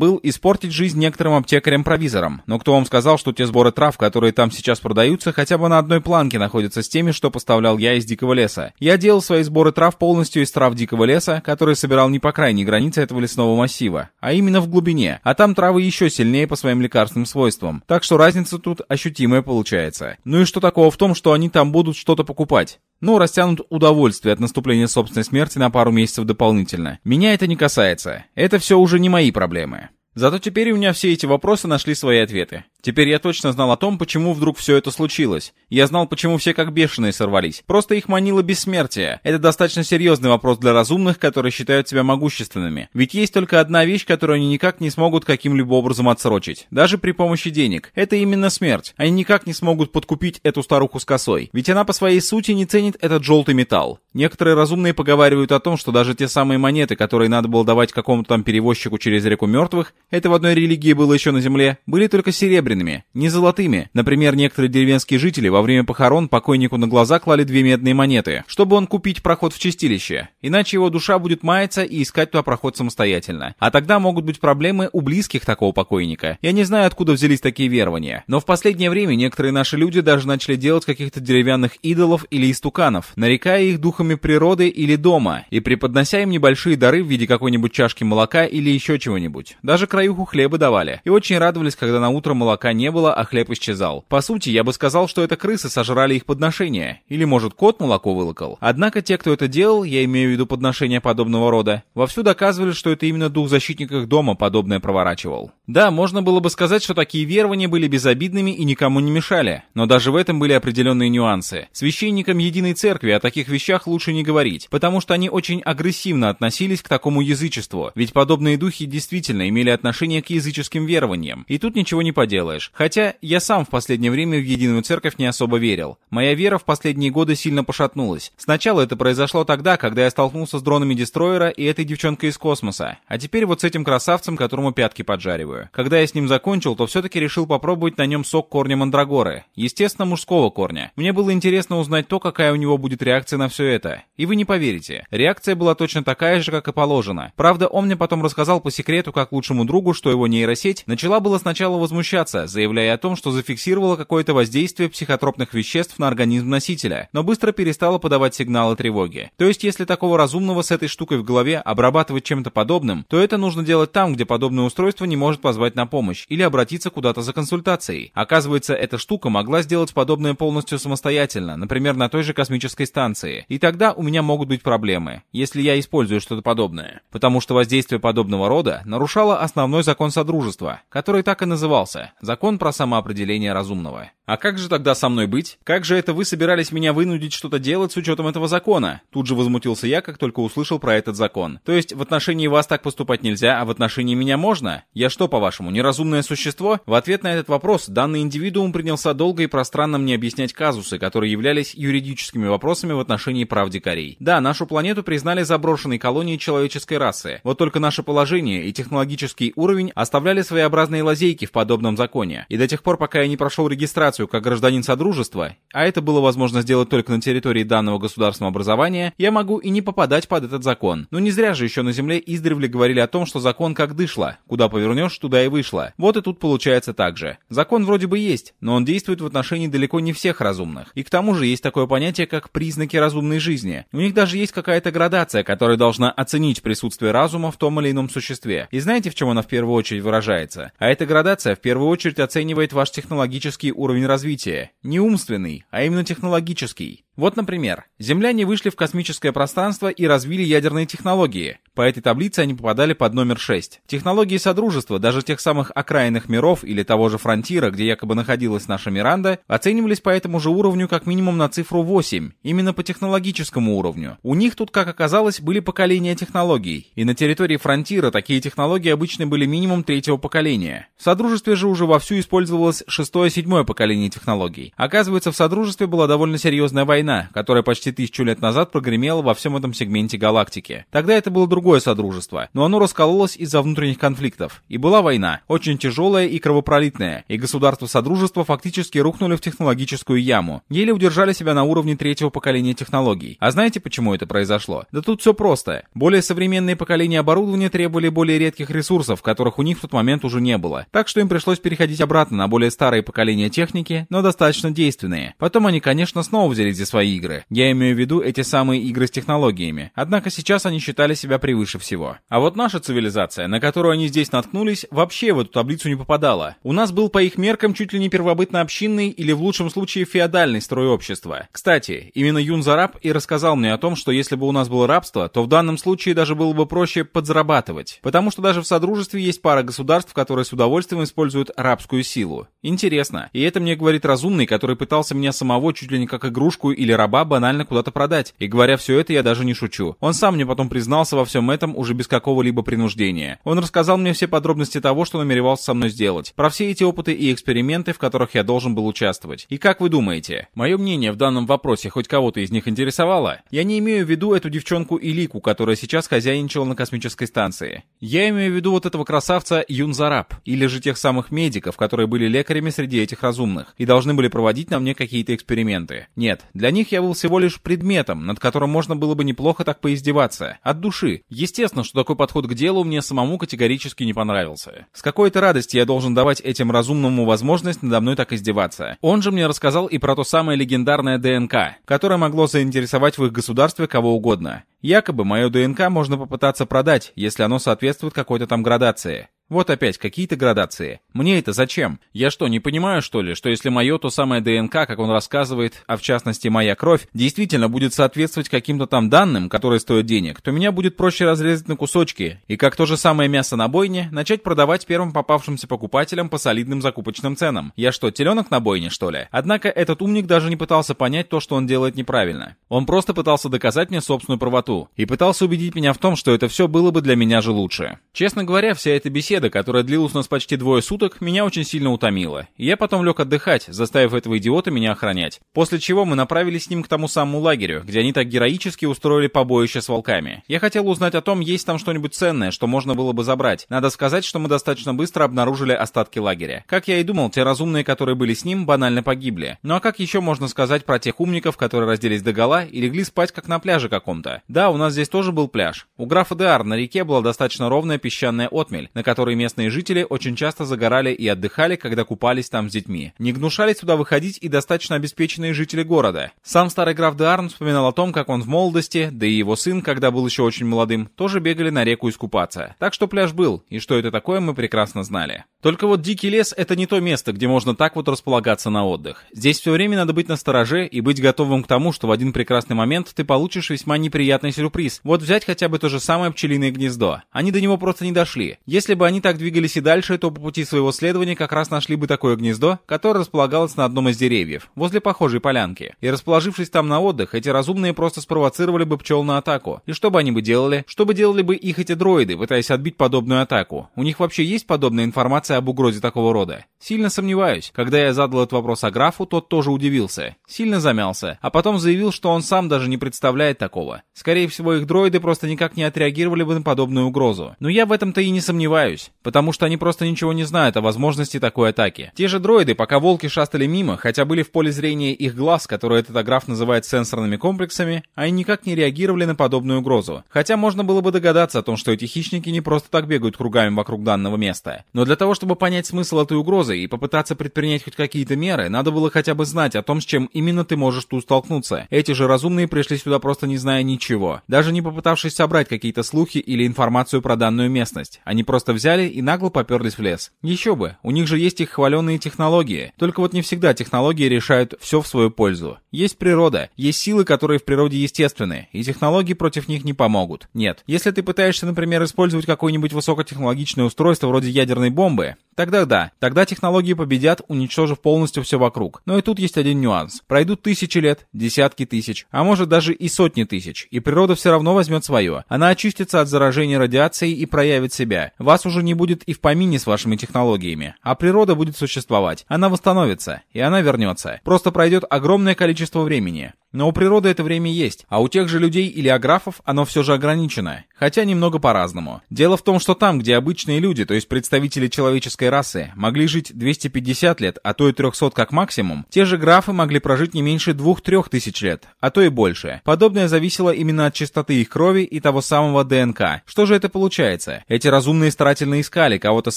был, испортить жизнь некоторым аптекарям-провизорам, но кто вам сказал, что те сборы трав, которые там сейчас продаются, хотя бы на одной планке находятся с теми, что поставлял я из дикого леса? Я делал свои сборы трав полностью из трав дикого леса, которые собирал не по крайней границе этого лесного массива, а именно в глубине, а там травы еще сильнее по своим лекарственным свойствам, так что разница тут ощутимая получается. Ну и что такого в том, что они там будут что-то покупать? Ну, растянут удовольствие от наступления собственной смерти на пару месяцев дополнительно. Меня это не касается. Это все уже не мои проблемы. Зато теперь у меня все эти вопросы нашли свои ответы. Теперь я точно знал о том, почему вдруг все это случилось. Я знал, почему все как бешеные сорвались. Просто их манило бессмертие. Это достаточно серьезный вопрос для разумных, которые считают себя могущественными. Ведь есть только одна вещь, которую они никак не смогут каким-либо образом отсрочить. Даже при помощи денег. Это именно смерть. Они никак не смогут подкупить эту старуху с косой. Ведь она по своей сути не ценит этот желтый металл. Некоторые разумные поговаривают о том, что даже те самые монеты, которые надо было давать какому-то там перевозчику через реку мертвых, это в одной религии было еще на земле, были только серебряными, не золотыми. Например, некоторые деревенские жители во время похорон покойнику на глаза клали две медные монеты, чтобы он купить проход в чистилище. Иначе его душа будет маяться и искать туда проход самостоятельно. А тогда могут быть проблемы у близких такого покойника. Я не знаю, откуда взялись такие верования. Но в последнее время некоторые наши люди даже начали делать каких-то деревянных идолов или истуканов, нарекая их духами природы или дома, и преподнося им небольшие дары в виде какой-нибудь чашки молока или еще чего-нибудь. Даже краюху хлеба давали. И очень радовались, когда на утро молока не было, а хлеб исчезал. По сути, я бы сказал, что это крысы сожрали их подношения. Или, может, кот молоко вылокал. Однако те, кто это делал, я имею в виду подношения подобного рода, вовсю доказывали, что это именно дух защитника их дома подобное проворачивал. Да, можно было бы сказать, что такие верования были безобидными и никому не мешали. Но даже в этом были определенные нюансы. Священникам Единой Церкви о таких вещах лучше не говорить, потому что они очень агрессивно относились к такому язычеству. Ведь подобные духи действительно имели отношение отношение к языческим верованиям. И тут ничего не поделаешь. Хотя я сам в последнее время в единую церковь не особо верил. Моя вера в последние годы сильно пошатнулась. Сначала это произошло тогда, когда я столкнулся с дронами Дестройера и этой девчонкой из космоса. А теперь вот с этим красавцем, которому пятки поджариваю. Когда я с ним закончил, то все-таки решил попробовать на нем сок корня мандрагоры. Естественно, мужского корня. Мне было интересно узнать то, какая у него будет реакция на все это. И вы не поверите. Реакция была точно такая же, как и положено. Правда, он мне потом рассказал по секрету, как лучшему другу другу, что его нейросеть начала было сначала возмущаться, заявляя о том, что зафиксировала какое-то воздействие психотропных веществ на организм носителя, но быстро перестала подавать сигналы тревоги. То есть, если такого разумного с этой штукой в голове обрабатывать чем-то подобным, то это нужно делать там, где подобное устройство не может позвать на помощь или обратиться куда-то за консультацией. Оказывается, эта штука могла сделать подобное полностью самостоятельно, например, на той же космической станции. И тогда у меня могут быть проблемы, если я использую что-то подобное. Потому что воздействие подобного рода нарушало основной основной закон Содружества, который так и назывался – закон про самоопределение разумного. А как же тогда со мной быть? Как же это вы собирались меня вынудить что-то делать с учетом этого закона? Тут же возмутился я, как только услышал про этот закон. То есть в отношении вас так поступать нельзя, а в отношении меня можно? Я что, по-вашему, неразумное существо? В ответ на этот вопрос данный индивидуум принялся долго и пространно мне объяснять казусы, которые являлись юридическими вопросами в отношении прав дикарей. Да, нашу планету признали заброшенной колонией человеческой расы. Вот только наше положение и технологический уровень оставляли своеобразные лазейки в подобном законе. И до тех пор, пока я не прошел регистрацию регистрацию как гражданин Содружества, а это было возможно сделать только на территории данного государственного образования, я могу и не попадать под этот закон. Но не зря же еще на Земле издревле говорили о том, что закон как дышло. Куда повернешь, туда и вышло. Вот и тут получается так же. Закон вроде бы есть, но он действует в отношении далеко не всех разумных. И к тому же есть такое понятие, как признаки разумной жизни. У них даже есть какая-то градация, которая должна оценить присутствие разума в том или ином существе. И знаете, в чем она в первую очередь выражается? А эта градация в первую очередь оценивает ваш технологический уровень развития. Не умственный, а именно технологический. Вот, например, земляне вышли в космическое пространство и развили ядерные технологии. По этой таблице они попадали под номер 6. Технологии Содружества, даже тех самых окраинных миров или того же Фронтира, где якобы находилась наша Миранда, оценивались по этому же уровню как минимум на цифру 8, именно по технологическому уровню. У них тут, как оказалось, были поколения технологий, и на территории Фронтира такие технологии обычно были минимум третьего поколения. В Содружестве же уже вовсю использовалось шестое-седьмое поколение технологий. Оказывается, в Содружестве была довольно серьезная война, которая почти тысячу лет назад прогремела во всем этом сегменте галактики. Тогда это было другое содружество, но оно раскололось из-за внутренних конфликтов. И была война, очень тяжелая и кровопролитная, и государства Содружества фактически рухнули в технологическую яму, еле удержали себя на уровне третьего поколения технологий. А знаете, почему это произошло? Да тут все просто. Более современные поколения оборудования требовали более редких ресурсов, которых у них в тот момент уже не было. Так что им пришлось переходить обратно на более старые поколения техники, но достаточно действенные. Потом они, конечно, снова взялись за свои игры. Я имею в виду эти самые игры с технологиями. Однако сейчас они считали себя превыше всего. А вот наша цивилизация, на которую они здесь наткнулись, вообще в эту таблицу не попадала. У нас был по их меркам чуть ли не первобытно-общинный или в лучшем случае феодальный строй общества. Кстати, именно Юн Зараб и рассказал мне о том, что если бы у нас было рабство, то в данном случае даже было бы проще подзарабатывать. Потому что даже в Содружестве есть пара государств, которые с удовольствием используют рабскую силу. Интересно. И это мне говорит разумный, который пытался меня самого чуть ли не как игрушку или раба банально куда-то продать. И говоря все это, я даже не шучу. Он сам мне потом признался во всем этом уже без какого-либо принуждения. Он рассказал мне все подробности того, что намеревался со мной сделать. Про все эти опыты и эксперименты, в которых я должен был участвовать. И как вы думаете, мое мнение в данном вопросе хоть кого-то из них интересовало? Я не имею в виду эту девчонку Илику, которая сейчас хозяйничала на космической станции. Я имею в виду вот этого красавца Юнзараб, или же тех самых медиков, которые были лекарями среди этих разумных, и должны были проводить на мне какие-то эксперименты. Нет, для них я был всего лишь предметом, над которым можно было бы неплохо так поиздеваться. От души. Естественно, что такой подход к делу мне самому категорически не понравился. С какой-то радости я должен давать этим разумному возможность надо мной так издеваться. Он же мне рассказал и про то самое легендарное ДНК, которое могло заинтересовать в их государстве кого угодно. Якобы мое ДНК можно попытаться продать, если оно соответствует какой-то там градации. Вот опять какие-то градации. Мне это зачем? Я что, не понимаю, что ли, что если мое то самое ДНК, как он рассказывает, а в частности моя кровь, действительно будет соответствовать каким-то там данным, которые стоят денег, то меня будет проще разрезать на кусочки, и как то же самое мясо на бойне, начать продавать первым попавшимся покупателям по солидным закупочным ценам. Я что, теленок на бойне, что ли? Однако этот умник даже не пытался понять то, что он делает неправильно. Он просто пытался доказать мне собственную правоту, и пытался убедить меня в том, что это все было бы для меня же лучше. Честно говоря, вся эта беседа беседа, которая длилась у нас почти двое суток, меня очень сильно утомила. И я потом лег отдыхать, заставив этого идиота меня охранять. После чего мы направились с ним к тому самому лагерю, где они так героически устроили побоище с волками. Я хотел узнать о том, есть там что-нибудь ценное, что можно было бы забрать. Надо сказать, что мы достаточно быстро обнаружили остатки лагеря. Как я и думал, те разумные, которые были с ним, банально погибли. Ну а как еще можно сказать про тех умников, которые разделись догола и легли спать как на пляже каком-то? Да, у нас здесь тоже был пляж. У графа Деар на реке была достаточно ровная песчаная отмель, на которой которой местные жители очень часто загорали и отдыхали, когда купались там с детьми. Не гнушались туда выходить и достаточно обеспеченные жители города. Сам старый граф де Арн вспоминал о том, как он в молодости, да и его сын, когда был еще очень молодым, тоже бегали на реку искупаться. Так что пляж был, и что это такое, мы прекрасно знали. Только вот дикий лес — это не то место, где можно так вот располагаться на отдых. Здесь все время надо быть настороже и быть готовым к тому, что в один прекрасный момент ты получишь весьма неприятный сюрприз. Вот взять хотя бы то же самое пчелиное гнездо. Они до него просто не дошли. Если бы они так двигались и дальше, то по пути своего следования как раз нашли бы такое гнездо, которое располагалось на одном из деревьев, возле похожей полянки. И расположившись там на отдых, эти разумные просто спровоцировали бы пчел на атаку. И что бы они бы делали? Что бы делали бы их эти дроиды, пытаясь отбить подобную атаку? У них вообще есть подобная информация об угрозе такого рода? Сильно сомневаюсь. Когда я задал этот вопрос Аграфу, тот тоже удивился. Сильно замялся, а потом заявил, что он сам даже не представляет такого. Скорее всего, их дроиды просто никак не отреагировали бы на подобную угрозу. Но я в этом-то и не сомневаюсь, потому что они просто ничего не знают о возможности такой атаки. Те же дроиды, пока волки шастали мимо, хотя были в поле зрения их глаз, которые этот Аграф называет сенсорными комплексами, они никак не реагировали на подобную угрозу. Хотя можно было бы догадаться о том, что эти хищники не просто так бегают кругами вокруг данного места. Но для того, чтобы понять смысл этой угрозы и попытаться предпринять хоть какие-то меры, надо было хотя бы знать о том, с чем именно ты можешь тут столкнуться. Эти же разумные пришли сюда просто не зная ничего, даже не попытавшись собрать какие-то слухи или информацию про данную местность. Они просто взяли и нагло поперлись в лес. Еще бы, у них же есть их хваленные технологии. Только вот не всегда технологии решают все в свою пользу. Есть природа, есть силы, которые в природе естественны, и технологии против них не помогут. Нет. Если ты пытаешься, например, использовать какое-нибудь высокотехнологичное устройство вроде ядерной бомбы, тогда да, тогда технологии победят, уничтожив полностью все вокруг. Но и тут есть один нюанс. Пройдут тысячи лет, десятки тысяч, а может даже и сотни тысяч, и природа все равно возьмет свое. Она очистится от заражения радиацией и проявит себя. Вас уже не будет и в помине с вашими технологиями, а природа будет существовать. Она восстановится, и она вернется. Просто пройдет огромное количество времени. Но у природы это время есть, а у тех же людей или аграфов оно все же ограничено, хотя немного по-разному. Дело в том, что там, где обычные люди, то есть представители человеческой расы, могли жить 250 лет, а то и 300 как максимум, те же графы могли прожить не меньше 2-3 тысяч лет, а то и больше. Подобное зависело именно от чистоты их крови и того самого ДНК. Что же это получается? Эти разумные старательно искали кого-то с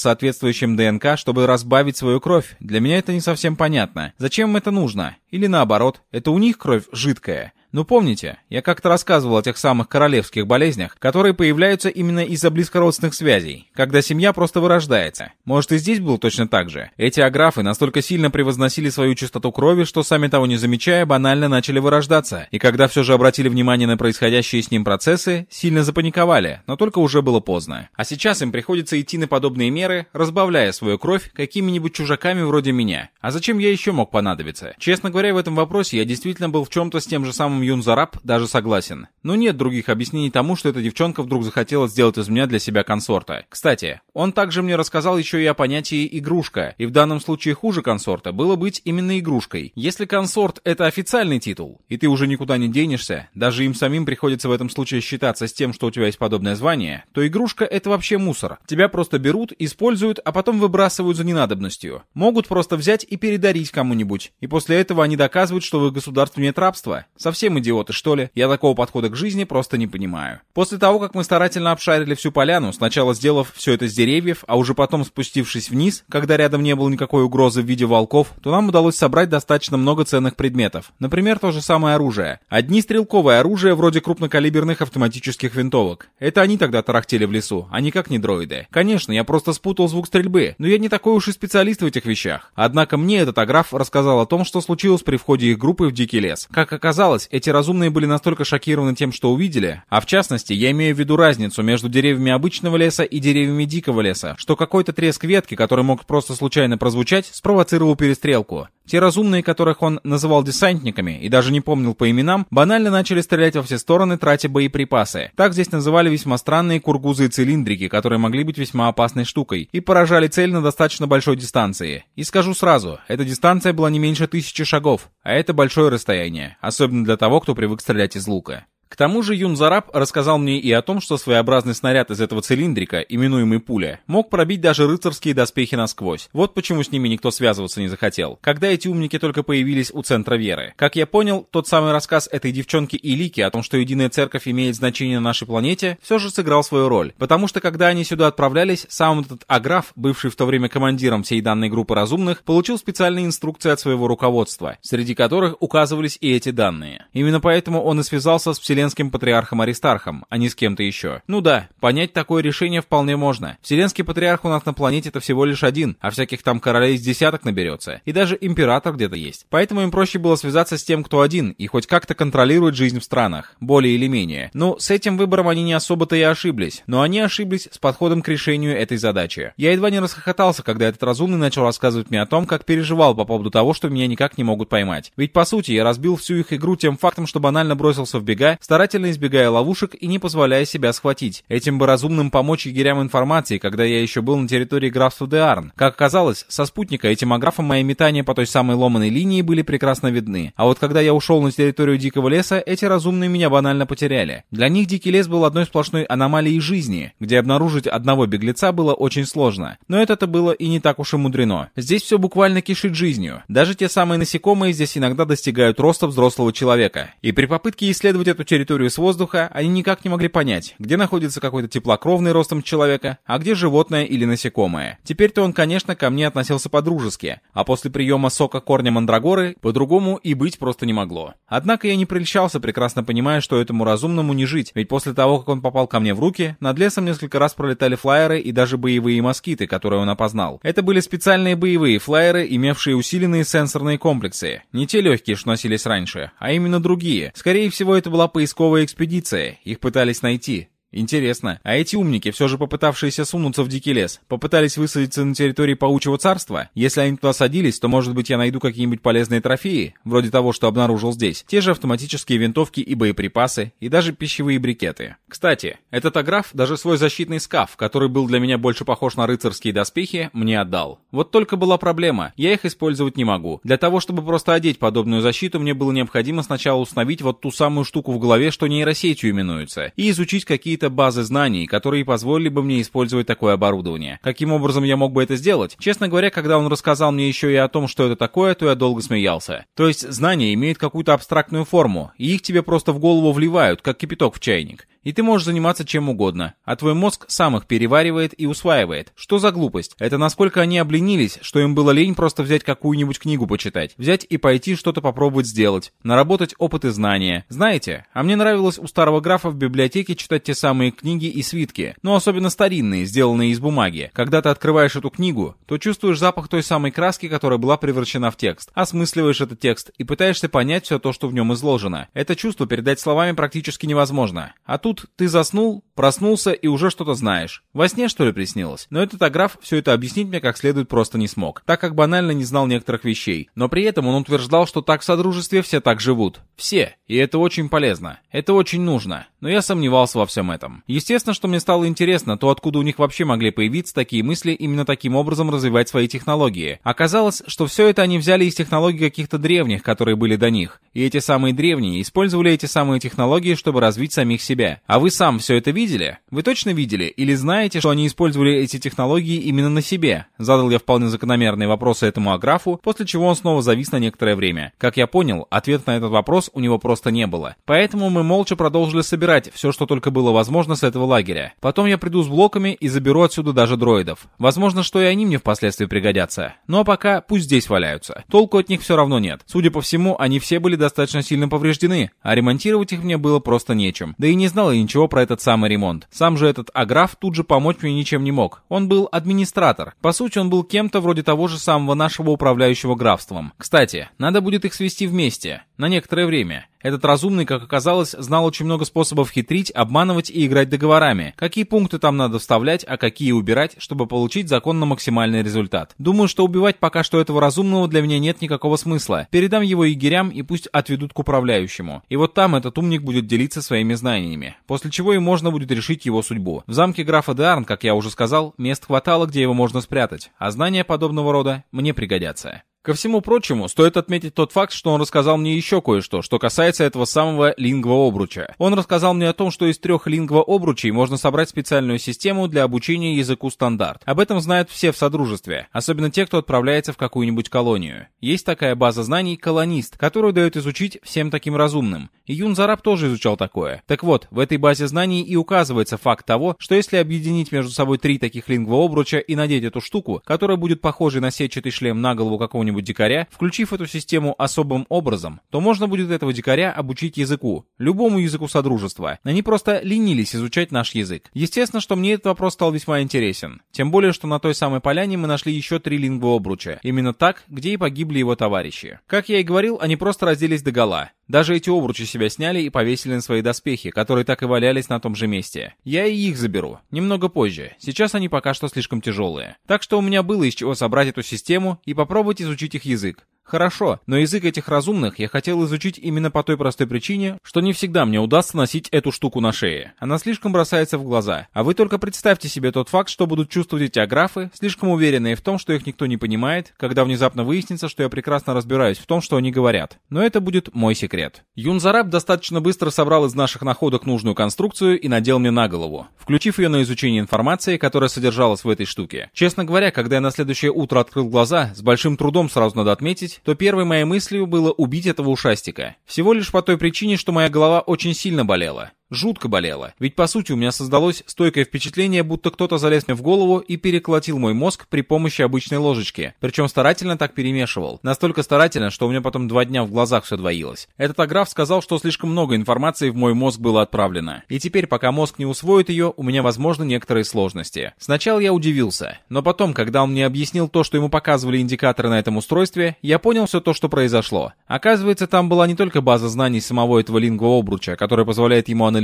соответствующим ДНК, чтобы разбавить свою кровь. Для меня это не совсем понятно. Зачем им это нужно? Или наоборот, это у них кровь жидкая. Ну помните, я как-то рассказывал о тех самых королевских болезнях, которые появляются именно из-за близкородственных связей, когда семья просто вырождается. Может и здесь было точно так же. Эти аграфы настолько сильно превозносили свою чистоту крови, что сами того не замечая, банально начали вырождаться. И когда все же обратили внимание на происходящие с ним процессы, сильно запаниковали, но только уже было поздно. А сейчас им приходится идти на подобные меры, разбавляя свою кровь какими-нибудь чужаками вроде меня. А зачем я еще мог понадобиться? Честно говоря, в этом вопросе я действительно был в чем-то с тем же самым Юнзараб даже согласен. Но нет других объяснений тому, что эта девчонка вдруг захотела сделать из меня для себя консорта. Кстати, он также мне рассказал еще и о понятии «игрушка», и в данном случае хуже консорта было быть именно игрушкой. Если консорт — это официальный титул, и ты уже никуда не денешься, даже им самим приходится в этом случае считаться с тем, что у тебя есть подобное звание, то игрушка — это вообще мусор. Тебя просто берут, используют, а потом выбрасывают за ненадобностью. Могут просто взять и передарить кому-нибудь, и после этого они доказывают, что в их государстве нет рабства. Совсем совсем идиоты, что ли? Я такого подхода к жизни просто не понимаю. После того, как мы старательно обшарили всю поляну, сначала сделав все это с деревьев, а уже потом спустившись вниз, когда рядом не было никакой угрозы в виде волков, то нам удалось собрать достаточно много ценных предметов. Например, то же самое оружие. Одни стрелковое оружие вроде крупнокалиберных автоматических винтовок. Это они тогда тарахтели в лесу, а никак не дроиды. Конечно, я просто спутал звук стрельбы, но я не такой уж и специалист в этих вещах. Однако мне этот аграф рассказал о том, что случилось при входе их группы в дикий лес. Как оказалось, эти разумные были настолько шокированы тем, что увидели, а в частности, я имею в виду разницу между деревьями обычного леса и деревьями дикого леса, что какой-то треск ветки, который мог просто случайно прозвучать, спровоцировал перестрелку. Те разумные, которых он называл десантниками и даже не помнил по именам, банально начали стрелять во все стороны, тратя боеприпасы. Так здесь называли весьма странные кургузы и цилиндрики, которые могли быть весьма опасной штукой, и поражали цель на достаточно большой дистанции. И скажу сразу, эта дистанция была не меньше тысячи шагов, а это большое расстояние, особенно для того, кто привык стрелять из лука. К тому же Юн Зараб рассказал мне и о том, что своеобразный снаряд из этого цилиндрика, именуемый пуля, мог пробить даже рыцарские доспехи насквозь. Вот почему с ними никто связываться не захотел, когда эти умники только появились у Центра Веры. Как я понял, тот самый рассказ этой девчонки Илики о том, что Единая Церковь имеет значение на нашей планете, все же сыграл свою роль. Потому что когда они сюда отправлялись, сам этот Аграф, бывший в то время командиром всей данной группы разумных, получил специальные инструкции от своего руководства, среди которых указывались и эти данные. Именно поэтому он и связался с Вселенским Патриархом Аристархом, а не с кем-то еще. Ну да, понять такое решение вполне можно. Вселенский Патриарх у нас на планете это всего лишь один, а всяких там королей с десяток наберется. И даже Император где-то есть. Поэтому им проще было связаться с тем, кто один, и хоть как-то контролирует жизнь в странах, более или менее. Ну, с этим выбором они не особо-то и ошиблись, но они ошиблись с подходом к решению этой задачи. Я едва не расхохотался, когда этот разумный начал рассказывать мне о том, как переживал по поводу того, что меня никак не могут поймать. Ведь по сути я разбил всю их игру тем фактом, что банально бросился в бега, старательно избегая ловушек и не позволяя себя схватить. Этим бы разумным помочь егерям информации, когда я еще был на территории графства Деарн. Как оказалось, со спутника этим аграфом мои метания по той самой ломаной линии были прекрасно видны. А вот когда я ушел на территорию дикого леса, эти разумные меня банально потеряли. Для них дикий лес был одной сплошной аномалией жизни, где обнаружить одного беглеца было очень сложно. Но это-то было и не так уж и мудрено. Здесь все буквально кишит жизнью. Даже те самые насекомые здесь иногда достигают роста взрослого человека. И при попытке исследовать эту территорию территорию с воздуха, они никак не могли понять, где находится какой-то теплокровный ростом человека, а где животное или насекомое. Теперь-то он, конечно, ко мне относился по-дружески, а после приема сока корня мандрагоры по-другому и быть просто не могло. Однако я не прельщался, прекрасно понимая, что этому разумному не жить, ведь после того, как он попал ко мне в руки, над лесом несколько раз пролетали флайеры и даже боевые москиты, которые он опознал. Это были специальные боевые флайеры, имевшие усиленные сенсорные комплексы. Не те легкие, что носились раньше, а именно другие. Скорее всего, это была поисковая экспедиция. Их пытались найти. Интересно, а эти умники, все же попытавшиеся сунуться в дикий лес, попытались высадиться на территории паучьего царства? Если они туда садились, то, может быть, я найду какие-нибудь полезные трофеи, вроде того, что обнаружил здесь. Те же автоматические винтовки и боеприпасы, и даже пищевые брикеты. Кстати, этот аграф даже свой защитный скаф, который был для меня больше похож на рыцарские доспехи, мне отдал. Вот только была проблема, я их использовать не могу. Для того, чтобы просто одеть подобную защиту, мне было необходимо сначала установить вот ту самую штуку в голове, что нейросетью именуется, и изучить какие-то какие-то базы знаний, которые позволили бы мне использовать такое оборудование. Каким образом я мог бы это сделать? Честно говоря, когда он рассказал мне еще и о том, что это такое, то я долго смеялся. То есть знания имеют какую-то абстрактную форму, и их тебе просто в голову вливают, как кипяток в чайник. И ты можешь заниматься чем угодно, а твой мозг сам их переваривает и усваивает. Что за глупость? Это насколько они обленились, что им было лень просто взять какую-нибудь книгу почитать, взять и пойти что-то попробовать сделать, наработать опыт и знания. Знаете, а мне нравилось у старого графа в библиотеке читать те самые книги и свитки, но особенно старинные, сделанные из бумаги. Когда ты открываешь эту книгу, то чувствуешь запах той самой краски, которая была превращена в текст, осмысливаешь этот текст и пытаешься понять все то, что в нем изложено. Это чувство передать словами практически невозможно. А тут тут ты заснул, проснулся и уже что-то знаешь. Во сне, что ли, приснилось? Но этот аграф все это объяснить мне как следует просто не смог, так как банально не знал некоторых вещей. Но при этом он утверждал, что так в Содружестве все так живут. Все. И это очень полезно. Это очень нужно. Но я сомневался во всем этом. Естественно, что мне стало интересно, то откуда у них вообще могли появиться такие мысли именно таким образом развивать свои технологии. Оказалось, что все это они взяли из технологий каких-то древних, которые были до них. И эти самые древние использовали эти самые технологии, чтобы развить самих себя. А вы сам все это видели? Вы точно видели? Или знаете, что они использовали эти технологии именно на себе? Задал я вполне закономерные вопросы этому аграфу, после чего он снова завис на некоторое время. Как я понял, ответ на этот вопрос у него просто не было. Поэтому мы молча продолжили собирать все, что только было возможно с этого лагеря. Потом я приду с блоками и заберу отсюда даже дроидов. Возможно, что и они мне впоследствии пригодятся. Ну а пока пусть здесь валяются. Толку от них все равно нет. Судя по всему, они все были достаточно сильно повреждены, а ремонтировать их мне было просто нечем. Да и не знал я ничего про этот самый ремонт. Сам же этот Аграф тут же помочь мне ничем не мог. Он был администратор. По сути, он был кем-то вроде того же самого нашего управляющего графством. Кстати, надо будет их свести вместе. На некоторое время. Этот разумный, как оказалось, знал очень много способов хитрить, обманывать и играть договорами. Какие пункты там надо вставлять, а какие убирать, чтобы получить законно максимальный результат. Думаю, что убивать пока что этого разумного для меня нет никакого смысла. Передам его егерям и пусть отведут к управляющему. И вот там этот умник будет делиться своими знаниями. После чего и можно будет решить его судьбу. В замке графа Деарн, как я уже сказал, мест хватало, где его можно спрятать. А знания подобного рода мне пригодятся. Ко всему прочему, стоит отметить тот факт, что он рассказал мне еще кое-что, что касается этого самого лингва обруча. Он рассказал мне о том, что из трех лингва обручей можно собрать специальную систему для обучения языку стандарт. Об этом знают все в Содружестве, особенно те, кто отправляется в какую-нибудь колонию. Есть такая база знаний «Колонист», которую дают изучить всем таким разумным. И Юн Зараб тоже изучал такое. Так вот, в этой базе знаний и указывается факт того, что если объединить между собой три таких лингва обруча и надеть эту штуку, которая будет похожей на сетчатый шлем на голову какого-нибудь какого-нибудь дикаря, включив эту систему особым образом, то можно будет этого дикаря обучить языку, любому языку Содружества. Они просто ленились изучать наш язык. Естественно, что мне этот вопрос стал весьма интересен. Тем более, что на той самой поляне мы нашли еще три лингвообруча. Именно так, где и погибли его товарищи. Как я и говорил, они просто разделись до гола. Даже эти обручи себя сняли и повесили на свои доспехи, которые так и валялись на том же месте. Я и их заберу. Немного позже. Сейчас они пока что слишком тяжелые. Так что у меня было из чего собрать эту систему и попробовать изучить их язык. Хорошо, но язык этих разумных я хотел изучить именно по той простой причине, что не всегда мне удастся носить эту штуку на шее. Она слишком бросается в глаза. А вы только представьте себе тот факт, что будут чувствовать эти аграфы, слишком уверенные в том, что их никто не понимает, когда внезапно выяснится, что я прекрасно разбираюсь в том, что они говорят. Но это будет мой секрет. Юнзараб достаточно быстро собрал из наших находок нужную конструкцию и надел мне на голову, включив ее на изучение информации, которая содержалась в этой штуке. Честно говоря, когда я на следующее утро открыл глаза, с большим трудом сразу надо отметить, говорить, то первой моей мыслью было убить этого ушастика. Всего лишь по той причине, что моя голова очень сильно болела. Жутко болело. Ведь по сути у меня создалось стойкое впечатление, будто кто-то залез мне в голову и переколотил мой мозг при помощи обычной ложечки. Причем старательно так перемешивал. Настолько старательно, что у меня потом два дня в глазах все двоилось. Этот аграф сказал, что слишком много информации в мой мозг было отправлено. И теперь, пока мозг не усвоит ее, у меня возможны некоторые сложности. Сначала я удивился, но потом, когда он мне объяснил то, что ему показывали индикаторы на этом устройстве, я понял все то, что произошло. Оказывается, там была не только база знаний самого этого лингва обруча, которая позволяет ему анализировать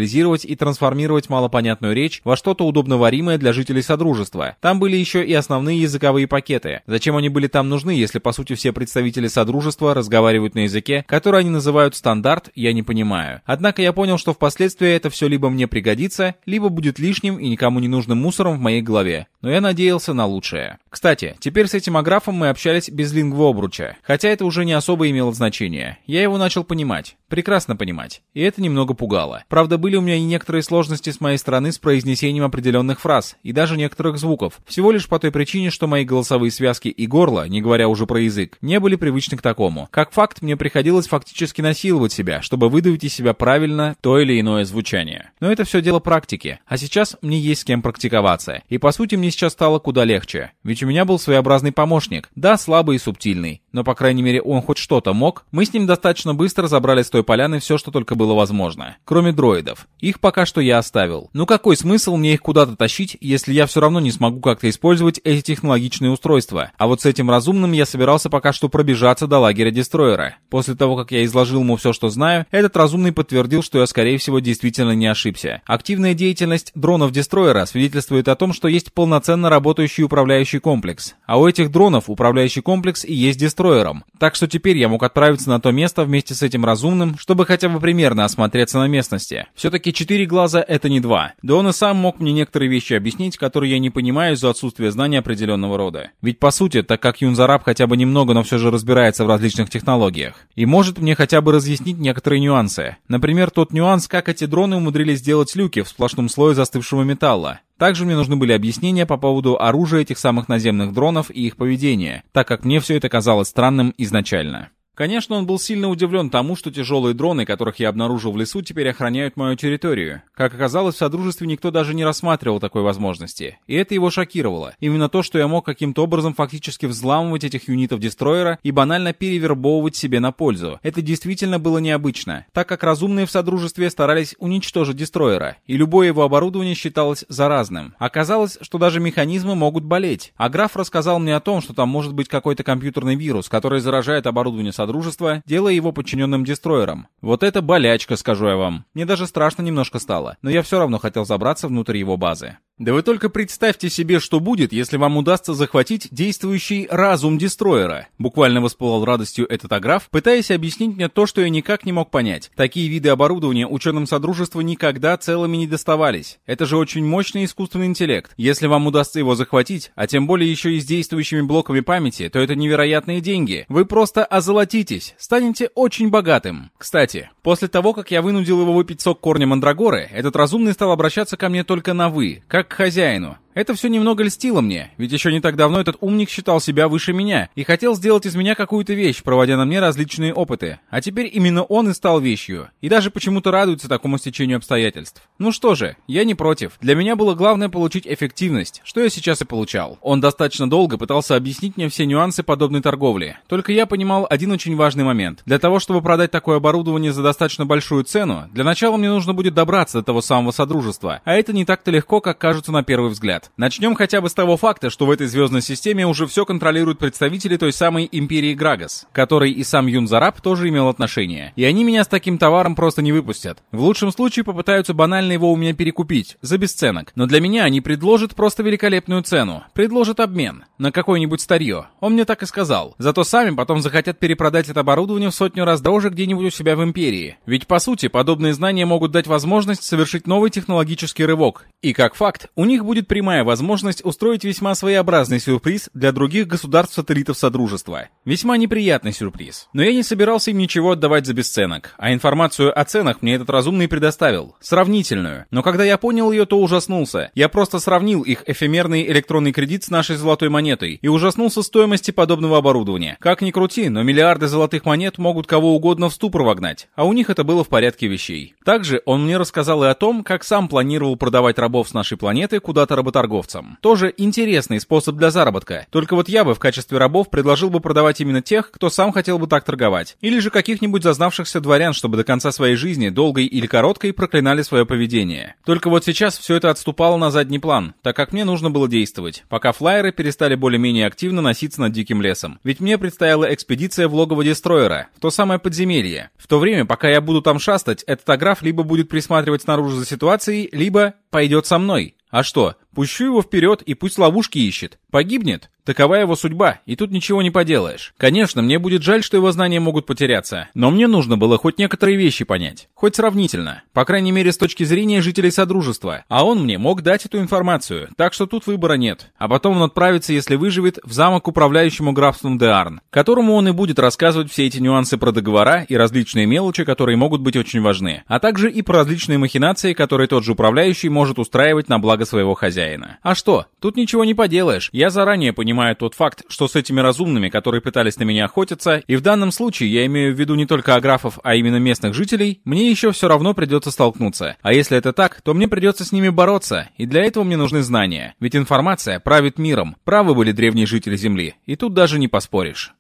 и трансформировать малопонятную речь во что-то удобноваримое для жителей Содружества. Там были еще и основные языковые пакеты. Зачем они были там нужны, если по сути все представители Содружества разговаривают на языке, который они называют стандарт, я не понимаю. Однако я понял, что впоследствии это все либо мне пригодится, либо будет лишним и никому не нужным мусором в моей голове. Но я надеялся на лучшее. Кстати, теперь с этим аграфом мы общались без лингвообруча, хотя это уже не особо имело значения. Я его начал понимать. Прекрасно понимать. И это немного пугало. Правда, были у меня и некоторые сложности с моей стороны с произнесением определенных фраз, и даже некоторых звуков. Всего лишь по той причине, что мои голосовые связки и горло, не говоря уже про язык, не были привычны к такому. Как факт, мне приходилось фактически насиловать себя, чтобы выдавить из себя правильно то или иное звучание. Но это все дело практики. А сейчас мне есть с кем практиковаться. И по сути мне сейчас стало куда легче. Ведь у меня был своеобразный помощник. Да, слабый и субтильный. Но по крайней мере он хоть что-то мог. Мы с ним достаточно быстро забрали с той поляны все, что только было возможно. Кроме дроидов. Их пока что я оставил. Ну какой смысл мне их куда-то тащить, если я все равно не смогу как-то использовать эти технологичные устройства? А вот с этим разумным я собирался пока что пробежаться до лагеря Дестройера. После того, как я изложил ему все, что знаю, этот разумный подтвердил, что я скорее всего действительно не ошибся. Активная деятельность дронов Дестройера свидетельствует о том, что есть полноценно работающий управляющий комплекс. А у этих дронов управляющий комплекс и есть Дестройером. Так что теперь я мог отправиться на то место вместе с этим разумным, чтобы хотя бы примерно осмотреться на местности. Все-таки четыре глаза — это не два. Да он и сам мог мне некоторые вещи объяснить, которые я не понимаю из-за отсутствия знаний определенного рода. Ведь по сути, так как Юнзараб хотя бы немного, но все же разбирается в различных технологиях, и может мне хотя бы разъяснить некоторые нюансы. Например, тот нюанс, как эти дроны умудрились сделать люки в сплошном слое застывшего металла. Также мне нужны были объяснения по поводу оружия этих самых наземных дронов и их поведения, так как мне все это казалось странным изначально. Конечно, он был сильно удивлен тому, что тяжелые дроны, которых я обнаружил в лесу, теперь охраняют мою территорию. Как оказалось, в Содружестве никто даже не рассматривал такой возможности. И это его шокировало. Именно то, что я мог каким-то образом фактически взламывать этих юнитов дестройера и банально перевербовывать себе на пользу. Это действительно было необычно, так как разумные в Содружестве старались уничтожить дестройера, и любое его оборудование считалось заразным. Оказалось, что даже механизмы могут болеть. А граф рассказал мне о том, что там может быть какой-то компьютерный вирус, который заражает оборудование Содружества, делая его подчиненным дестройером. Вот это болячка, скажу я вам. Мне даже страшно немножко стало, но я все равно хотел забраться внутрь его базы. Да вы только представьте себе, что будет, если вам удастся захватить действующий разум дестройера. Буквально воспылал радостью этот аграф, пытаясь объяснить мне то, что я никак не мог понять. Такие виды оборудования ученым Содружества никогда целыми не доставались. Это же очень мощный искусственный интеллект. Если вам удастся его захватить, а тем более еще и с действующими блоками памяти, то это невероятные деньги. Вы просто озолотитесь, станете очень богатым. Кстати, после того, как я вынудил его выпить сок корня мандрагоры, этот разумный стал обращаться ко мне только на «вы», как хозяину. Это все немного льстило мне, ведь еще не так давно этот умник считал себя выше меня и хотел сделать из меня какую-то вещь, проводя на мне различные опыты. А теперь именно он и стал вещью, и даже почему-то радуется такому стечению обстоятельств. Ну что же, я не против. Для меня было главное получить эффективность, что я сейчас и получал. Он достаточно долго пытался объяснить мне все нюансы подобной торговли. Только я понимал один очень важный момент. Для того, чтобы продать такое оборудование за достаточно большую цену, для начала мне нужно будет добраться до того самого содружества, а это не так-то легко, как кажется на первый взгляд взгляд. Начнем хотя бы с того факта, что в этой звездной системе уже все контролируют представители той самой империи Грагас, которой и сам Юн Зараб тоже имел отношение. И они меня с таким товаром просто не выпустят. В лучшем случае попытаются банально его у меня перекупить, за бесценок. Но для меня они предложат просто великолепную цену. Предложат обмен на какое-нибудь старье. Он мне так и сказал. Зато сами потом захотят перепродать это оборудование в сотню раз дороже где-нибудь у себя в империи. Ведь по сути, подобные знания могут дать возможность совершить новый технологический рывок. И как факт, у них будет прямая прямая возможность устроить весьма своеобразный сюрприз для других государств-сателлитов Содружества. Весьма неприятный сюрприз. Но я не собирался им ничего отдавать за бесценок, а информацию о ценах мне этот разумный предоставил. Сравнительную. Но когда я понял ее, то ужаснулся. Я просто сравнил их эфемерный электронный кредит с нашей золотой монетой и ужаснулся стоимости подобного оборудования. Как ни крути, но миллиарды золотых монет могут кого угодно в ступор вогнать, а у них это было в порядке вещей. Также он мне рассказал и о том, как сам планировал продавать рабов с нашей планеты куда-то работорговцам. Тоже интересный способ для заработка. Только вот я бы в качестве рабов предложил бы продавать именно тех, кто сам хотел бы так торговать. Или же каких-нибудь зазнавшихся дворян, чтобы до конца своей жизни, долгой или короткой, проклинали свое поведение. Только вот сейчас все это отступало на задний план, так как мне нужно было действовать, пока флайеры перестали более-менее активно носиться над диким лесом. Ведь мне предстояла экспедиция в логово Дестройера, в то самое подземелье. В то время, пока я буду там шастать, этот аграф либо будет присматривать снаружи за ситуацией, либо пойдет со мной. А что, пущу его вперед и пусть ловушки ищет. Погибнет? Такова его судьба, и тут ничего не поделаешь. Конечно, мне будет жаль, что его знания могут потеряться, но мне нужно было хоть некоторые вещи понять, хоть сравнительно, по крайней мере с точки зрения жителей Содружества, а он мне мог дать эту информацию, так что тут выбора нет. А потом он отправится, если выживет, в замок управляющему графством Деарн, которому он и будет рассказывать все эти нюансы про договора и различные мелочи, которые могут быть очень важны, а также и про различные махинации, которые тот же управляющий может устраивать на благо своего хозяина. А что, тут ничего не поделаешь, я заранее понимаю, понимаю тот факт, что с этими разумными, которые пытались на меня охотиться, и в данном случае я имею в виду не только аграфов, а именно местных жителей, мне еще все равно придется столкнуться. А если это так, то мне придется с ними бороться, и для этого мне нужны знания. Ведь информация правит миром. Правы были древние жители Земли, и тут даже не поспоришь.